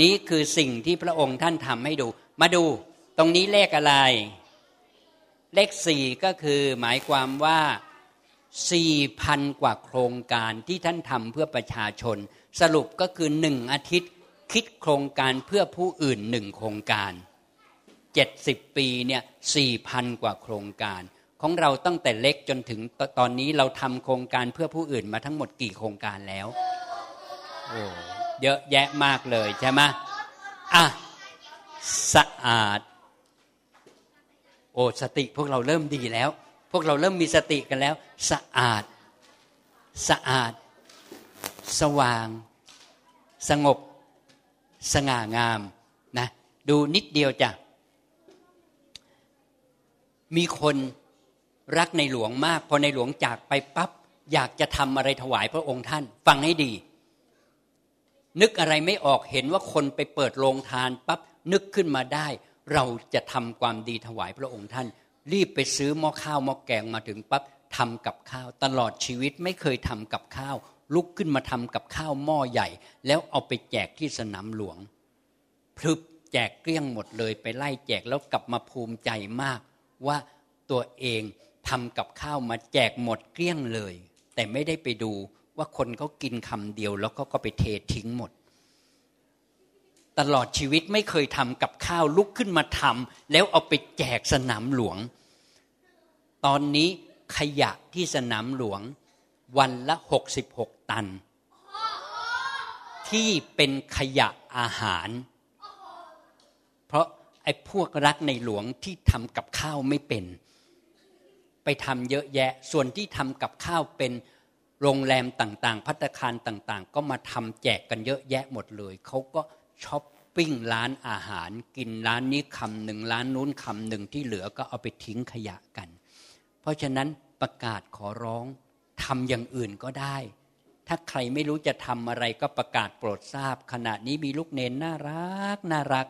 นี้คือสิ่งที่พระองค์ท่านทำให้ดู มาดูตรงนี้เลขอะไร เลขสี่ก็คือหมายความว่าสี่พันกว่าโครงการที่ท่านทำเพื่อประชาชน สรุปก็คือหนึ่งอาทิตย์คิดโครงการเพื่อผู้อื่นหนึ่งโครงการเจ็ดสิบปีเนี่ยสี่พันกว่าโครงการ ของเราตั้งแต่เล็กจนถึงตอนนี้เราทำโครงการเพื่อผู้อื่นมาทั้งหมดกี่โครงการแล้วโอ้ เยอะแยะมากเลยใช่ไหมอะสะอาด โอ้สติพวกเราเริ่มดีแล้ว พวกเราเริ่มมีสติกันแล้ว สะอาด สะอาด สว่าง สงบ สง่างามนะดูนิดเดียวจ้ะ มีคนรักในหลวงมาก พอในหลวงจากไปปับ๊บอยากจะทำอะไรถวายพระองค์ท่าน ฟังให้ดี นึกอะไรไม่ออกเห็นว่าคนไปเปิดโรงทานปั๊บนึกขึ้นมาได้ เราจะทำความดีถวายพระองค์ท่าน รีบไปซื้อหม้อข้าวหม้อแกงมาถึงปั๊บทำกับข้าว ตลอดชีวิตไม่เคยทำกับข้าว ลุกขึ้นมาทำกับข้าวหม้อใหญ่ แล้วเอาไปแจกที่สนามหลวงพลึบแจกเกลี้ยงหมดเลยไปไล่แจกแล้วกลับมาภูมิใจมาก ว่าตัวเองทำกับข้าวมาแจกหมดเกลี้ยงเลย แต่ไม่ได้ไปดู ว่าคนเขากินคำเดียวแล้วก็ก็ไปเททิ้งหมด ตลอดชีวิตไม่เคยทำกับข้าวลุกขึ้นมาทำแล้วเอาไปแจกสนามหลวง ตอนนี้ขยะที่สนามหลวง วันละหกสิบหกตัน ที่เป็นขยะอาหาร เพราะไอ้พวกรักในหลวงที่ทำกับข้าวไม่เป็น ไปทำเยอะแยะส่วนที่ทำกับข้าวเป็น โรงแรมต่างๆ พัตคารต่างๆ ก็มาทำแจกกันเยอะแยะหมดเลย เขาก็ช้อปปิ้งร้านอาหาร กินร้านนี้คำหนึ่งร้านนู้นคำหนึ่งที่เหลือก็เอาไปทิ้งขยะกัน เพราะฉะนั้นประกาศขอร้องทำอย่างอื่นก็ได้ ถ้าใครไม่รู้จะทำอะไรก็ประกาศโปรดทราบ ขณะนี้มีลูกเนนน่ารักน่ารัก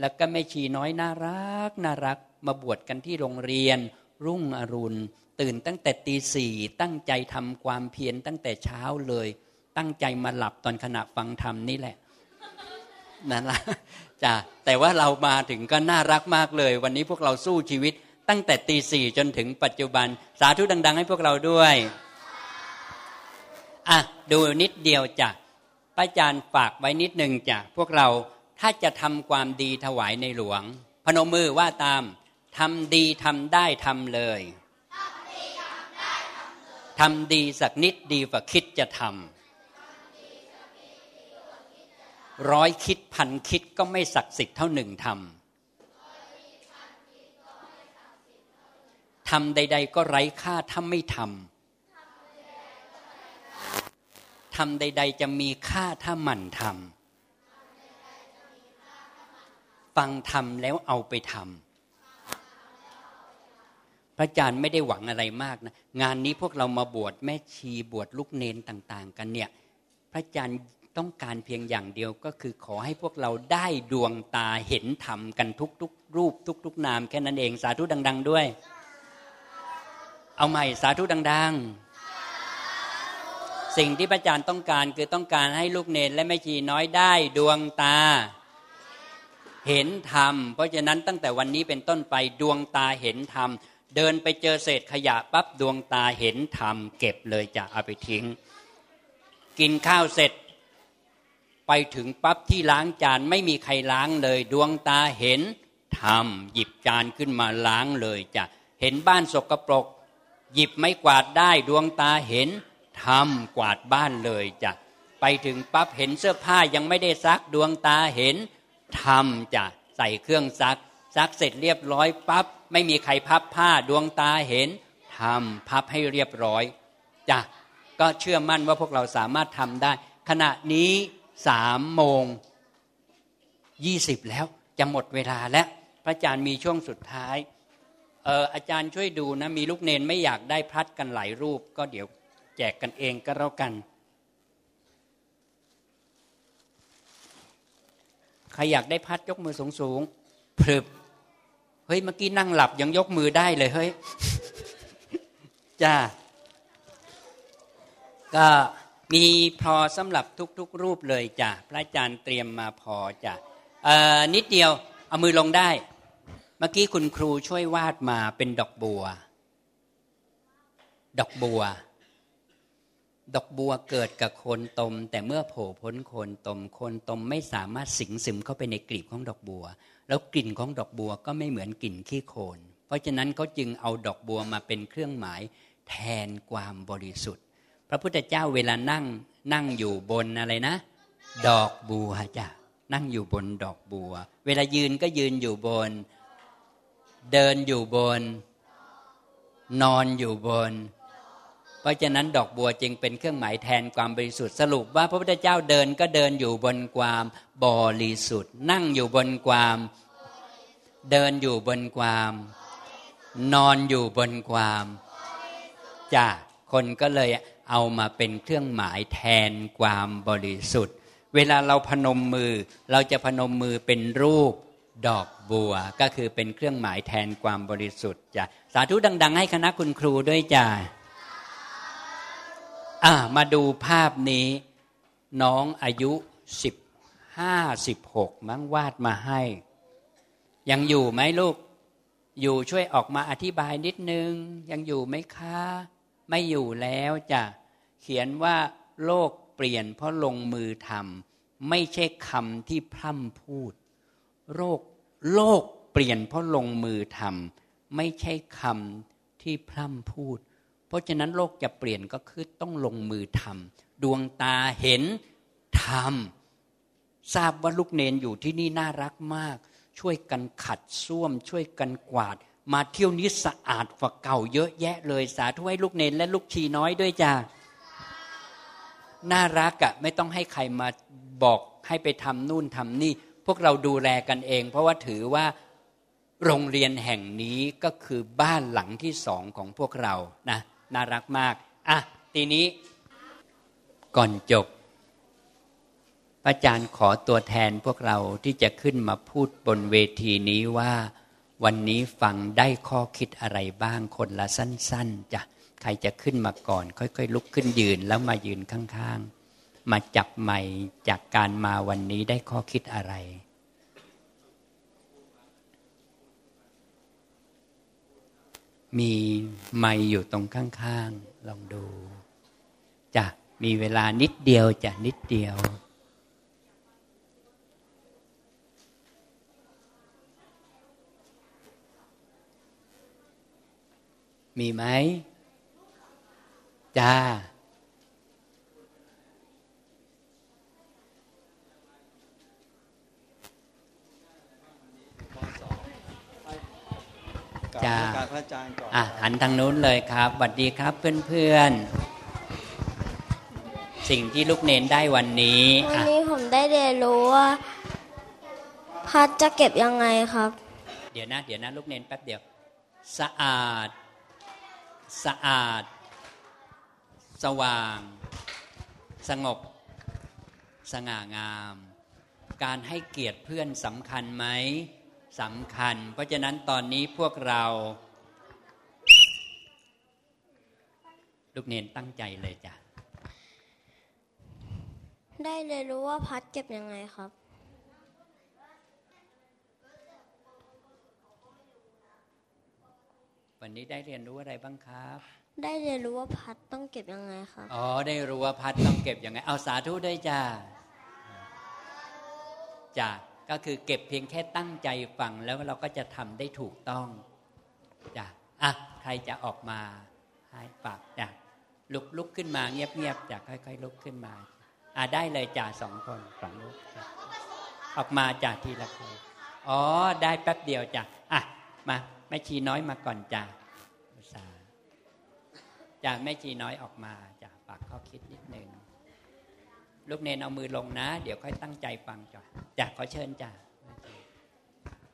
แล้วก็แม่ชีน้อยน่ารักน่ารัก มาบวชกันที่โรงเรียน รุ่งอรุณ ตื่นตั้งแต่ตีสี่ตั้งใจทำความเพียรตั้งแต่เช้าเลย ตั้งใจมาหลับตอนขณะฟังธรรมนี่แหละนั่นละจ้ะแต่ว่าเรามาถึงก็น่ารักมากเลย วันนี้พวกเราสู้ชีวิต ตั้งแต่ตีสี่จนถึงปัจจุบัน สาธุดัง ๆ ให้พวกเราด้วยอะดูนิดเดียวจ้ะพระอาจารย์ฝากไว้นิดหนึ่งจ้ะพวกเราถ้าจะทำความดีถวายในหลวง พนมมือว่าตามทำดีทำได้ทำเลย ทำดีสักนิดดีกว่าคิดจะทำร้อยคิดพันคิดก็ไม่ศักดิ์สิทธิ์เท่าหนึ่งทำทำใด ๆ ก็ไร้ค่าถ้าไม่ทำทำใด ๆ จะมีค่าถ้าหมั่นทำฟังทำแล้วเอาไปทำ พระอาจารย์ไม่ได้หวังอะไรมากนะงานนี้พวกเรามาบวชแม่ชีบวชลูกเนนต่าง ๆ กันเนี่ยพระอาจารย์ต้องการเพียงอย่างเดียวก็คือขอให้พวกเราได้ดวงตาเห็นธรรมกันทุกๆรูป ทุก ๆ นามแค่นั้นเองสาธุดัง ๆ ด้วย เอาใหม่สาธุดัง ๆ สิ่งที่พระอาจารย์ต้องการคือต้องการให้ลูกเนนและแม่ชีน้อยได้ดวงตาเห็นธรรม เพราะฉะนั้นตั้งแต่วันนี้เป็นต้นไปดวงตาเห็นธรรม เดินไปเจอเศษขยะปั๊บดวงตาเห็นทำเก็บเลยจะเอาไปทิ้ง กินข้าวเสร็จ ไปถึงปั๊บที่ล้างจานไม่มีใครล้างเลย ดวงตาเห็นทำหยิบจานขึ้นมาล้างเลยจะเห็นบ้านสกปรก หยิบไม้กวาดได้ดวงตาเห็นทำกวาดบ้านเลยจะไปถึงปั๊บเห็นเสื้อผ้ายังไม่ได้ซักดวงตาเห็นทำจะใส่เครื่องซักซักเสร็จเรียบร้อยปับ๊บ ไม่มีใครพับผ้าดวงตาเห็นทำพับให้เรียบร้อยจ้ะก็เชื่อมั่นว่าพวกเราสามารถทำได้ ขณะนี้สามโมงยี่สิบแล้วจะหมดเวลาแล้วพระอาจารย์มีช่วงสุดท้ายเอออาจารย์ช่วยดูนะ มีลูกเนนไม่อยากได้พัดกันหลายรูป ก็เดี๋ยวแจกกันเองก็แล้วกันใครอยากได้พัดยกมือสูงสูงพรึบ เฮ้ยเมื่อกี้นั่งหลับยังยกมือได้เลยเฮ้ยจ้าก็มีพอสำหรับทุก ๆ รูปเลยจ้ะพระอาจารย์เตรียมมาพอจ้ะนิดเดียวเอามือลงได้ เมื่อกี้คุณครูช่วยวาดมาเป็นดอกบัว ดอกบัว ดอกบัวเกิดกับโคนตม แต่เมื่อโผล่พ้นโคนตมโคนตมไม่สามารถสิงซึมเข้าไปในกลีบของดอกบัว แล้วกลิ่นของดอกบัวก็ไม่เหมือนกลิ่นขี้โคลนเพราะฉะนั้นเขาจึงเอาดอกบัวมาเป็นเครื่องหมายแทนความบริสุทธิ์ พระพุทธเจ้าเวลานั่งนั่งอยู่บนอะไรนะ ดอกบัวจ้ะนั่งอยู่บนดอกบัว เวลายืนก็ยืนอยู่บน เดินอยู่บน นอนอยู่บน ราะฉะนั้นดอกบัวจึงเป็นเครื่องหมายแทนความบริสุทธิ์สรุปว่าพระพุทธเจ้าเดินก็เดินอยู่บนความบริสุทธิ์ นั่งอยู่บนความเดินอยู่บนความ นอนอยู่บนความจ้าคนก็เลยเอามาเป็นเครื่องหมายแทนความบริสุทธิ์ เวลาเราพนมมือ เราจะพนมมือเป็นรูปดอกบัว ก็คือเป็นเครื่องหมายแทนความบริสุทธิ์จ้ะสาธุดัง ๆ ให้คณะคุณครูด้วยจ้ะ อ่ามาดูภาพนี้ น้องอายุสิบห้าสิบหกมั้งวาดมาให้ ยังอยู่ไหมลูก อยู่ช่วยออกมาอธิบายนิดนึง ยังอยู่ไหมคะ ไม่อยู่แล้วจ้ะเขียนว่าโลกเปลี่ยนเพราะลงมือทำไม่ใช่คำที่พร่ำพูดโรคโลกเปลี่ยนเพราะลงมือทำไม่ใช่คำที่พร่ำพูด เพราะฉะนั้นโลกจะเปลี่ยนก็คือต้องลงมือทำดวงตาเห็นทำทราบว่าลูกเนนอยู่ที่นี่น่ารักมาก ช่วยกันขัดส้วม ช่วยกันกวาด มาเที่ยวนี้สะอาดกว่าเก่าเยอะแยะเลยสาธุให้ลูกเนนและลูกชีน้อยด้วยจ้าน่ารักอะ่ะไม่ต้องให้ใครมาบอกให้ไปทำนู่นทำนี่ พวกเราดูแลกันเอง เพราะว่าถือว่าโรงเรียนแห่งนี้ก็คือบ้านหลังที่สองของพวกเรานะ น่ารักมาก อะ ทีนี้ก่อนจบพระอาจารย์ขอตัวแทนพวกเราที่จะขึ้นมาพูดบนเวทีนี้ว่า วันนี้ฟังได้ข้อคิดอะไรบ้างคนละสั้นๆจ้ะใครจะขึ้นมาก่อน ค่อย ๆ ลุกขึ้นยืนแล้วมายืนข้าง ๆ มาจับใหม่จากการมาวันนี้ได้ข้อคิดอะไร มีไม่อยู่ตรงข้างๆ ลองดูจ้ะมีเวลานิดเดียวจ้ะนิดเดียวมีไหมจ้า จ้าพระอาจารย์ก่อนอะหันทางนู้นเลยครับสวัสดีครับเพื่อนๆ สิ่งที่ลูกเนนได้วันนี้วันนี้ผมได้เรียนรู้ว่าพัดจะเก็บยังไงครับ เดี๋ยวนะ เดี๋ยวนะ ลูกเนนแป๊บเดียว สะอาด สะอาด สว่าง สงบ สง่างาม การให้เกียรติเพื่อนสำคัญไหม สำคัญ เพราะฉะนั้นตอนนี้พวกเรา ลูกเนนตั้งใจเลยจ้ะ ได้เรียนรู้ว่าพัดเก็บยังไงครับ วันนี้ได้เรียนรู้อะไรบ้างครับ ได้เรียนรู้ว่าพัดต้องเก็บยังไงครับ อ๋อ ได้รู้ว่าพัดต้องเก็บยังไง เอาสาธุด้วยจ้าจ้า ก็คือเก็บเพียงแค่ตั้งใจฟังแล้วเราก็จะทำได้ถูกต้องจ้าอะใครจะออกมาให้ปากจ้าลุกลุกขึ้นมาเงียบๆจ้ะค่อยๆลุกขึ้นมาอะได้เลยจ่าสองคนสองลุกออกมาจากทีละคนอ๋อได้แป๊บเดียวจ้ะอะมาแม่ชีน้อยมาก่อนจ้าจาแม่ชีน้อยออกมาจากปากข้อคิดนิดหนึ่ง ลูกเนนเอามือลงนะ เดี๋ยวค่อยตั้งใจฟังจ้ะจากขอเชิญจ้ะ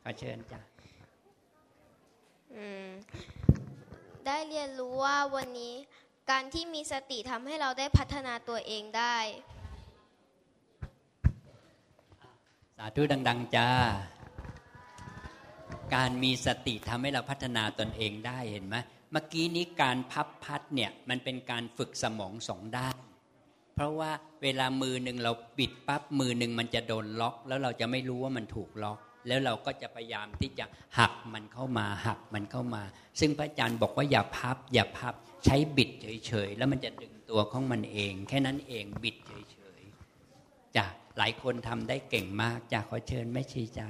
ขอเชิญจ้ะได้เรียนรู้ว่าวันนี้การที่มีสติทำให้เราได้พัฒนาตัวเองได้ สาธุดัง ๆจ้าการมีสติทำให้เราพัฒนาตนเองได้เห็นไหมเมื่อกี้นี้การพับพัดเนี่ยมันเป็นการฝึกสมองสองด้าน เพราะว่าเวลามือหนึ่งเราปิดปั๊บมือหนึ่งมันจะโดนล็อก แล้วเราจะไม่รู้ว่ามันถูกล็อก แล้วเราก็จะพยายามที่จะหักมันเข้ามาหักมันเข้ามา ซึ่งพระอาจารย์บอกว่าอย่าพับ อย่าพับใช้บิดเฉยๆแล้วมันจะดึงตัวของมันเอง แค่นั้นเองบิดเฉยๆจ้ะหลายคนทำได้เก่งมากจ้ะขอเชิญแม่ชีจ้ะ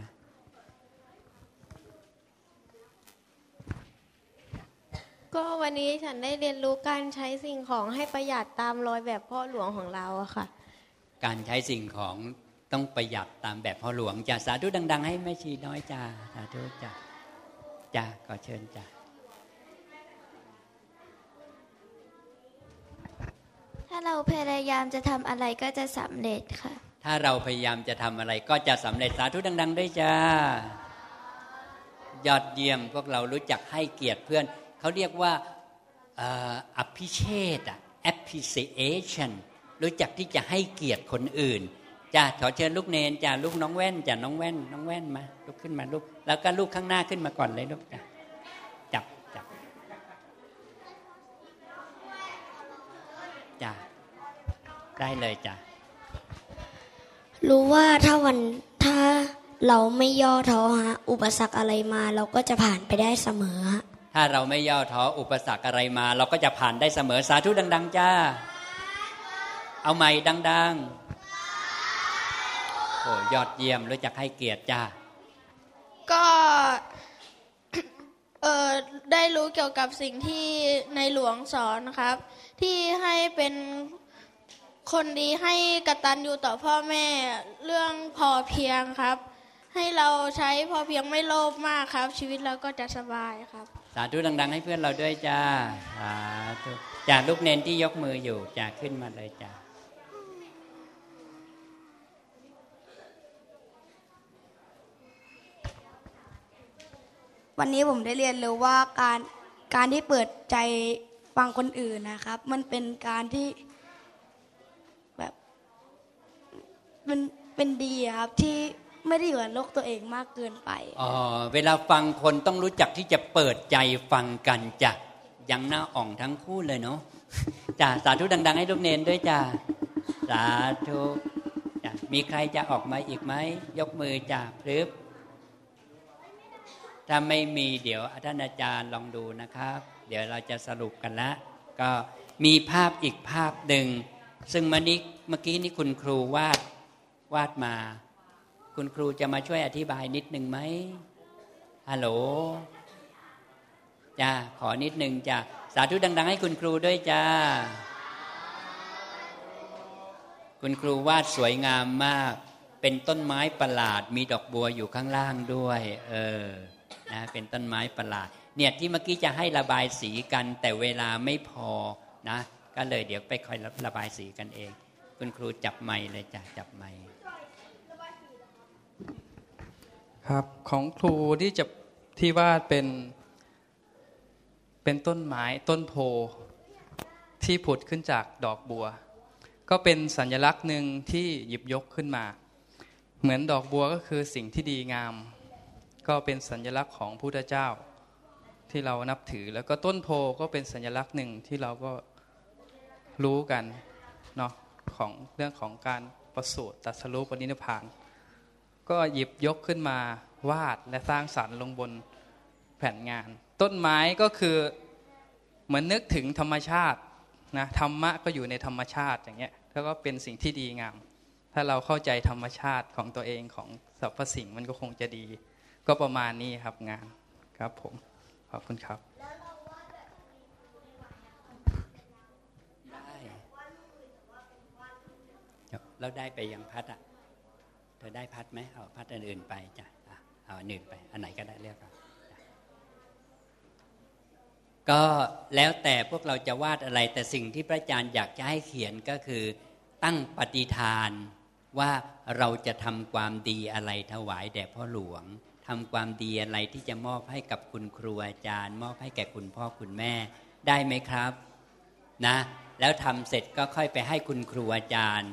ก็วันนี้ฉันได้เรียนรู้การใช้สิ่งของให้ประหยัดตามรอยแบบพ่อหลวงของเราอะค่ะ การใช้สิ่งของต้องประหยัดตามแบบพ่อหลวงจะสาธุดัง ๆ ให้แม่ชีน้อยจ้าสาธุจ้าจ้าก็เชิญจ้าถ้าเราพยายามจะทำอะไรก็จะสำเร็จค่ะ ถ้าเราพยายามจะทำอะไรก็จะสำเร็จสาธุดัง ๆ ด้วยจ้ายอดเยี่ยมพวกเรารู้จักให้เกียรติเพื่อน เขาเรียกว่าอภิเชษอะ appreciation รู้จักที่จะให้เกียรติคนอื่นจ้าขอเชิญลูกเนนจ้าลูกน้องแว่นจ้าน้องแว่น น้องแว่นมาลุกขึ้นมาลูกแล้วก็ลูกข้างหน้าขึ้นมาก่อนเลยลูกจ้าจับจับจ้าได้เลยจ้ารู้ว่าถ้าวันถ้าเราไม่ย่อท้อฮะอุปสรรคอะไรมา เราก็จะผ่านไปได้เสมอ ถ้าเราไม่ย่อท้ออุปสรรคอะไรมา เราก็จะผ่านได้เสมอสาธุดัง ๆ จ้า เอาใหม่ดัง ๆ โอ้ยอดเยี่ยมรู้จักให้เกียรติจ้า ก็เออได้รู้เกี่ยวกับสิ่งที่ในหลวงสอนนะครับ ที่ให้เป็นคนดีให้กตัญญูต่อพ่อแม่เรื่องพอเพียงครับ ให้เราใช้พอเพียงไม่โลภมากครับ ชีวิตเราก็จะสบายครับ สาธุดัง ๆ ให้เพื่อนเราด้วยจ้าสาธุจากลูกเนนที่ยกมืออยู่จะขึ้นมาเลยจ้าวันนี้ผมได้เรียนรู้ว่าการการที่เปิดใจฟังคนอื่นนะครับ มันเป็นการที่แบบเป็นเป็นดีครับที่ ไม่ได้อยู่กับโลกตัวเองมากเกินไปอ๋อเวลาฟังคนต้องรู้จักที่จะเปิดใจฟังกันจ้ะยังหน้าอ่องทั้งคู่เลยเนาะจ้าสาธุดัง ๆ ให้ลูกเนนด้วยจ้าสาธุจ้ะมีใครจะออกมาอีกไหมยกมือจ้าพรึบถ้าไม่มีเดี๋ยวท่านอาจารย์ลองดูนะครับ เดี๋ยวเราจะสรุปกันละก็มีภาพอีกภาพหนึ่งซึ่งเมื่อนี้เมื่อกี้นี้คุณครูวาดวาดมา คุณครูจะมาช่วยอธิบายนิดหนึ่งไหมฮัลโหลจ้าขอนิดหนึ่งจ้าสาธุดัง ๆ ให้คุณครูด้วยจ้า คุณครูวาดสวยงามมาก เป็นต้นไม้ประหลาด มีดอกบัวอยู่ข้างล่างด้วย เออนะเป็นต้นไม้ประหลาด เนี่ยที่เมื่อกี้จะให้ระบายสีกัน แต่เวลาไม่พอนะ ก็เลยเดี๋ยวไปคอยระบายสีกันเอง คุณครูจับไม้เลยจ้ะจับไม้ ครับของครูที่จะที่ว่าเป็นเป็นต้นไม้ต้นโพที่ผุดขึ้นจากดอกบัว ก็เป็นสัญลักษณ์หนึ่งที่หยิบยกขึ้นมา เหมือนดอกบัวก็คือสิ่งที่ดีงาม ก็เป็นสัญลักษณ์ของพุทธเจ้าที่เรานับถือ แล้วก็ต้นโพก็เป็นสัญลักษณ์หนึ่งที่เราก็รู้กันเนาะของเรื่องของการประสูติตัสรู้ปณิพาน ก็หยิบยกขึ้นมาวาดและสร้างสรรค์ลงบนแผ่นงาน ต้นไม้ก็คือเหมือนนึกถึงธรรมชาตินะธรรมะก็อยู่ในธรรมชาติอย่างเงี้ยแล้วก็เป็นสิ่งที่ดีงาม ถ้าเราเข้าใจธรรมชาติของตัวเองของสรรพสิ่งมันก็คงจะดี ก็ประมาณนี้ครับงานครับผมขอบคุณครับได้แล้วได้ไปยังพัดอะเธอได้พัดไหมเอาพัดอันอื่นไปจ้ะเอาอันอื่นไป อันไหนก็ได้เรียกเอาก็แล้วแต่พวกเราจะวาดอะไร แต่สิ่งที่พระอาจารย์อยากจะให้เขียนก็คือ ตั้งปฏิฐานว่าเราจะทำความดีอะไรถวายแด่พ่อหลวงทำความดีอะไรที่จะมอบให้กับคุณครูอาจารย์ มอบให้แก่คุณพ่อคุณแม่ได้ไหมครับนะ แล้วทำเสร็จก็ค่อยไปให้คุณครูอาจารย์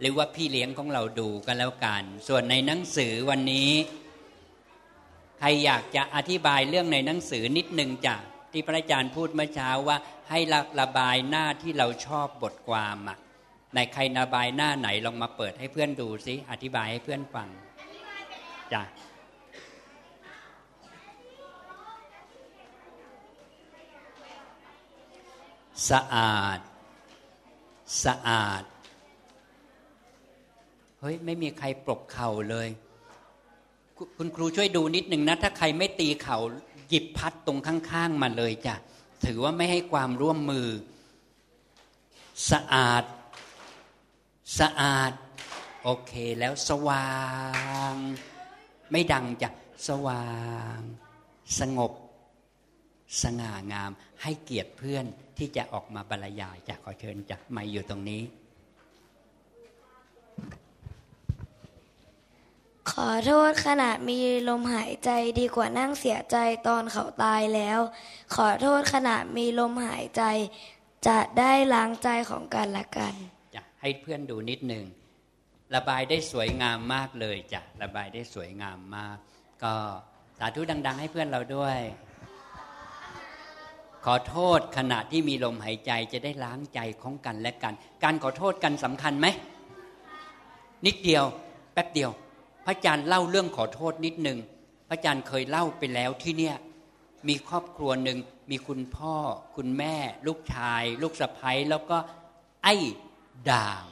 หรือว่าพี่เลี้ยงของเราดูกันแล้วกัน ส่วนในหนังสือวันนี้ ใครอยากจะอธิบายเรื่องในหนังสือนิดนึงจ้ะที่พระอาจารย์พูดเมื่อเช้าว่า ให้ระบายหน้าที่เราชอบบทความอะในใครระบายหน้าไหนลองมาเปิดให้เพื่อนดูซิอธิบายให้เพื่อนฟังจ้ะสะอาด สะอาด ฮ้ยไม่มีใครปลบเข่าเลย คุณครูช่วยดูนิดหนึ่งนะ ถ้าใครไม่ตีเข่าหยิบพัดตรงข้างๆมาเลยจ้ะถือว่าไม่ให้ความร่วมมือ สะอาด สะอาด โอเคแล้วสว่าง ไม่ดังจ้ะสว่าง สงบ สง่างาม ให้เกียรติเพื่อนที่จะออกมาบรรยายจ้ะขอเชิญจากไม่อยู่ตรงนี้ ขอโทษขณะมีลมหายใจดีกว่านั่งเสียใจตอนเขาตายแล้ว ขอโทษขณะมีลมหายใจ จะได้ล้างใจของกันและกันจะให้เพื่อนดูนิดหนึ่งระบายได้สวยงามมากเลยจ้ะระบายได้สวยงามมาก ก็สาธุดัง ๆ ให้เพื่อนเราด้วย ขอโทษขณะที่มีลมหายใจจะได้ล้างใจของกันและกัน การขอโทษกันสำคัญไหมนิดเดียว แป๊บเดียว พระอาจารย์เล่าเรื่องขอโทษนิดหนึ่งพระอาจารย์เคยเล่าไปแล้วที่เนี่ยมีครอบครัวหนึ่งมีคุณพ่อ คุณแม่ ลูกชาย ลูกสะใภ้แล้วก็ไอ้ด่าง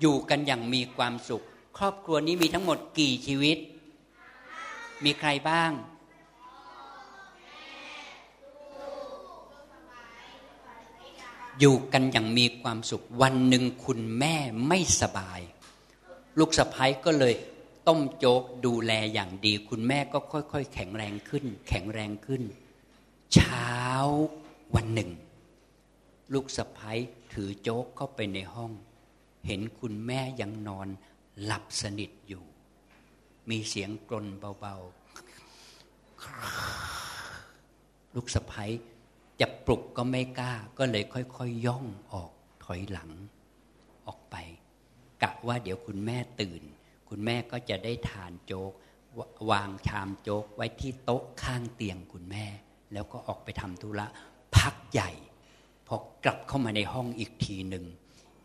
อยู่กันอย่างมีความสุข ครอบครัวนี้มีทั้งหมดกี่ชีวิต มีใครบ้าง อยู่กันอย่างมีความสุข วันหนึ่งคุณแม่ไม่สบาย ลูกสะพ้ยก็เลย ต้มโจ๊กดูแลอย่างดี คุณแม่ก็ค่อยๆ แข็งแรงขึ้น แข็งแรงขึ้น เช้าวันหนึ่ง ลูกสะพ้ยถือโจ๊กเข้าไปในห้อง เห็นคุณแม่ยังนอนหลับสนิทอยู่ มีเสียงกรนเบาๆ ลูกสะพ้ยจะปลุกก็ไม่กล้า ก็เลยค่อยๆยย่องออกถอยหลัง ออกไป กะว่าเดี๋ยวคุณแม่ตื่น คุณแม่ก็จะได้ทานโจ๊ก วางชามโจ๊กไว้ที่โต๊ะข้างเตียงคุณแม่ แล้วก็ออกไปทำธุระพักใหญ่พอกลับเข้ามาในห้องอีกทีหนึ่ง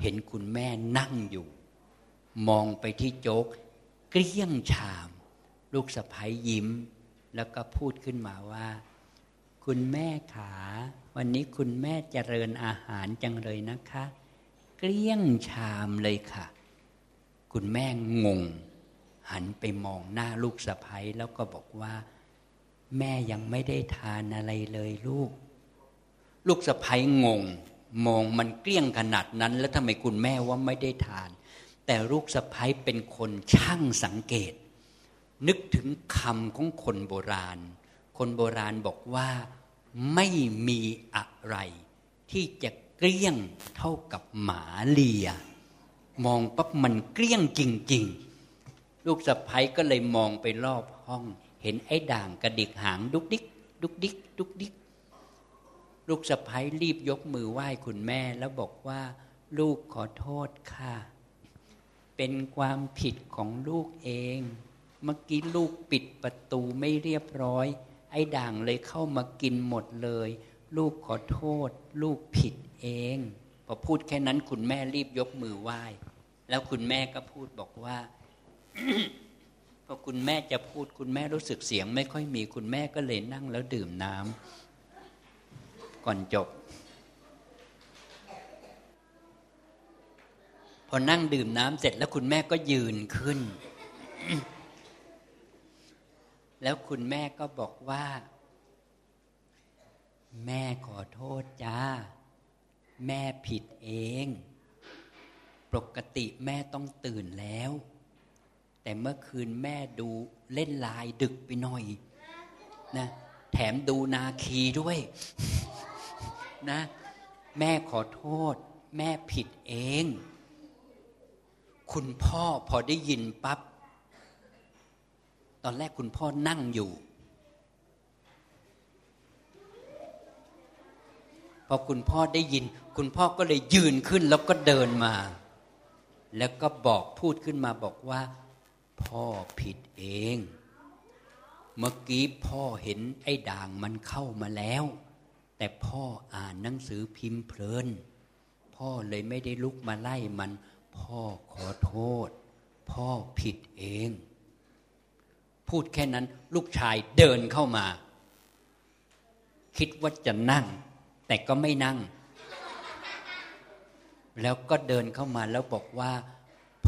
เห็นคุณแม่นั่งอยู่ มองไปที่โจ๊ก เกลี้ยงชาม ลูกสะพ้ยยิ้ม แล้วก็พูดขึ้นมาว่า คุณแม่ขา วันนี้คุณแม่เจริญอาหารจังเลยนะคะ เกลี้ยงชามเลยค่ะ คุณแม่งง หันไปมองหน้าลูกสะพ้ยแล้วก็บอกว่า แม่ยังไม่ได้ทานอะไรเลยลูก ลูกสะพ้ยงง มองมันเกลี้ยงขนาดนั้น แล้วทำไมคุณแม่ว่าไม่ได้ทาน แต่ลูกสะพ้ยเป็นคนช่างสังเกต นึกถึงคำของคนโบราณ คนโบราณบอกว่าไม่มีอะไร ที่จะเกลี้ยงเท่ากับหมาเลีย มองปั๊บมันเกลี้ยงจริง ๆ ลูกสะพ้ยก็เลยมองไปรอบห้อง เห็นไอ้ด่างกระดิกหางดุกดิกดุกดิกดุกดิก ลูกสะพ้ยรีบยกมือไหว้คุณแม่แล้วบอกว่า ลูกขอโทษค่ะ เป็นความผิดของลูกเอง เมื่อกี้ลูกปิดประตูไม่เรียบร้อย ไอ้ด่างเลยเข้ามากินหมดเลย ลูกขอโทษ ลูกผิดเอง พอพูดแค่นั้นคุณแม่รีบยกมือไหว้ แล้วคุณแม่ก็พูดบอกว่าพอคุณแม่จะพูดคุณแม่รู้สึกเสียง ไม่ค่อยมีคุณแม่ก็เลยนั่งแล้วดื่มน้ำก่อนจบ พอนั่งดื่มน้ำเสร็จแล้วคุณแม่ก็ยืนขึ้น แล้วคุณแม่ก็บอกว่า แม่ขอโทษจ้า แม่ผิดเอง ปกติแม่ต้องตื่นแล้ว แต่เมื่อคืนแม่ดูเล่นไลายดึกไปหน่อยนะแถมดูนาคีด้วยนะ แม่ขอโทษ แม่ผิดเอง คุณพ่อพอได้ยินปับ๊บตอนแรกคุณพ่อนั่งอยู่ พอคุณพ่อได้ยิน คุณพ่อก็เลยยืนขึ้นแล้วก็เดินมา แล้วก็บอกพูดขึ้นมาบอกว่า พ่อผิดเอง เมื่อกี้พ่อเห็นไอ้ด่างมันเข้ามาแล้ว แต่พ่ออ่านหนังสือพิมพ์เพลิน พ่อเลยไม่ได้ลุกมาไล่มัน พ่อขอโทษ พ่อผิดเอง พูดแค่นั้นลูกชายเดินเข้ามา คิดว่าจะนั่ง แต่ก็ไม่นั่ง แล้วก็เดินเข้ามาแล้วบอกว่า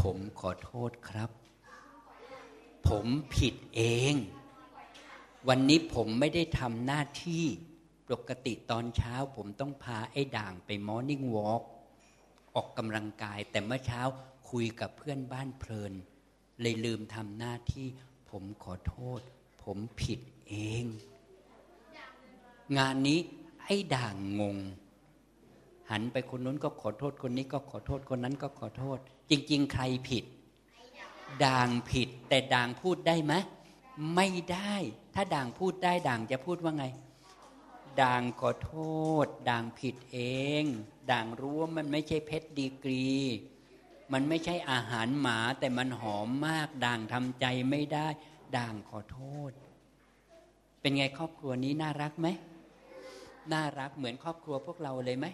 ผมขอโทษครับ ผมผิดเอง วันนี้ผมไม่ได้ทำหน้าที่ปกติตอนเช้า ผมต้องพาไอ้ด่างไปมอร์นิ่งวอล์กออกกำลังกาย แต่เมื่อเช้าคุยกับเพื่อนบ้านเพลิน เลยลืมทำหน้าที่ผมขอโทษ ผมผิดเอง งานนี้ไอ้ด่างงง หันไปคนนู้นก็ขอโทษคนนี้ก็ขอโทษคนนั้นก็ขอโทษ จริง ๆ ใครผิด ด่างผิด แต่ด่างพูดได้ไหมไม่ได้ ถ้าด่างพูดได้ด่างจะพูดว่าไง ด่างขอโทษ ด่างผิดเอง ด่างรู้ว่ามันไม่ใช่เพชรดีกรี มันไม่ใช่อาหารหมาแต่มันหอมมาก ด่างทำใจไม่ได้ ด่างขอโทษ เป็นไงครอบครัวนี้น่ารักไหมน่ารักเหมือนครอบครัวพวกเราเลยไหม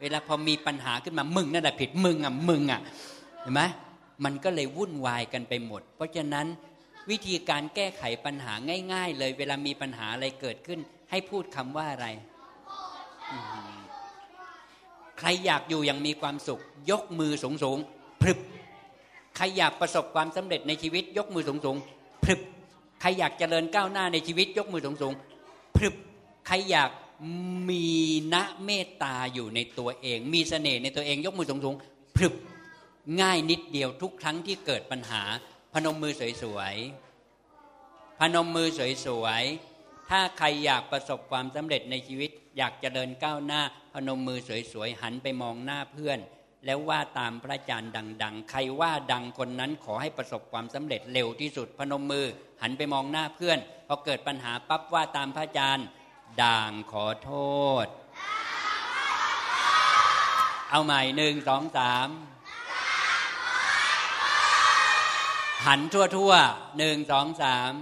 เวลาพอมีปัญหาขึ้นมามึงนั่นแหละผิดมึงอะมึงอะเห็นไหมมันก็เลยวุ่นวายกันไปหมด เพราะฉะนั้นวิธีการแก้ไขปัญหาง่าย ๆ เลย เวลามีปัญหาอะไรเกิดขึ้น ให้พูดคำว่าอะไร ใครอยากอยู่อย่างมีความสุข ยกมือสูงสูงพรึบใครอยากประสบความสำเร็จในชีวิต ยกมือสูงสูงพรึบใครอยากเจริญก้าวหน้าในชีวิต ยกมือสูงสูงพรึบใครอยาก มีณเมตตาอยู่ในตัวเอง มีเสน่ห์ในตัวเองยกมือสูงสูงพรึบง่ายนิดเดียวทุกครั้งที่เกิดปัญหา พนมมือสวยๆพนมมือสวยๆถ้าใครอยากประสบความสำเร็จในชีวิต อยากจะเจริญก้าวหน้า พนมมือสวยๆหันไปมองหน้าเพื่อน แล้วว่าตามพระอาจารย์ดัง ๆ ใครว่าดังคนนั้นขอให้ประสบความสำเร็จเร็วที่สุด พนมมือหันไปมองหน้าเพื่อนพอเกิดปัญหาปั๊บว่าตามพระอาจารย์ ด่างขอโทษ เอาใหม่หนึ่งสองสามหันทั่วทั่วหนึ่งสองสาม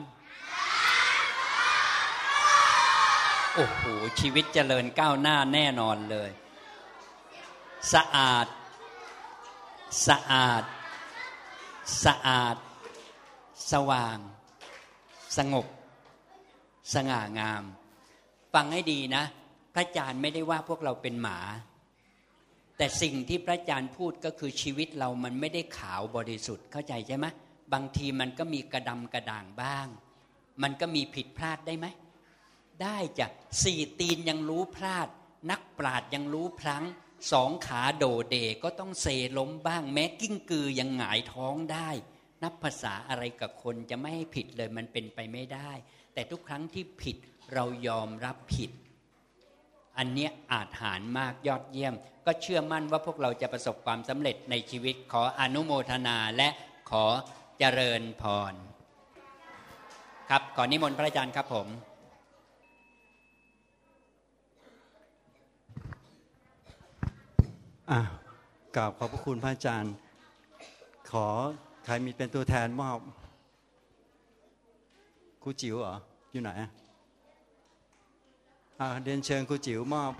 โอ้โห ชีวิตเจริญก้าวหน้าแน่นอนเลย สะอาด สะอาด สะอาด สว่าง สงบ สง่างาม ฟังให้ดีนะ พระอาจารย์ไม่ได้ว่าพวกเราเป็นหมา แต่สิ่งที่พระอาจารย์พูดก็คือชีวิตเรามันไม่ได้ขาวบริสุทธิ์เข้าใจใช่ไหมบางทีมันก็มีกระดำกระด่างบ้าง มันก็มีผิดพลาดได้ไหม ได้จ้ะสี่ตีนยังรู้พลาด นักปราดยังรู้พลั้งสองขาโดเดก็ต้องเซล้มบ้าง แม้กิ้งกือยังหงายท้องได้ นับภาษาอะไรกับคนจะไม่ให้ผิดเลยมันเป็นไปไม่ได้ แต่ทุกครั้งที่ผิด เรายอมรับผิด อันเนี้ยอาจหารมากยอดเยี่ยม ก็เชื่อมั่นว่าพวกเราจะประสบความสำเร็จในชีวิตขออนุโมทนาและขอเจริญพร ครับขอนิมนต์พระอาจารย์ครับผมอะกราบขอบพระคุณพระอาจารย์ ขอใครมีเป็นตัวแทนมอบครูจิ๋วเหรอ อยู่ไหน อะอะเรียนเชิญครูจิ๋วมอบ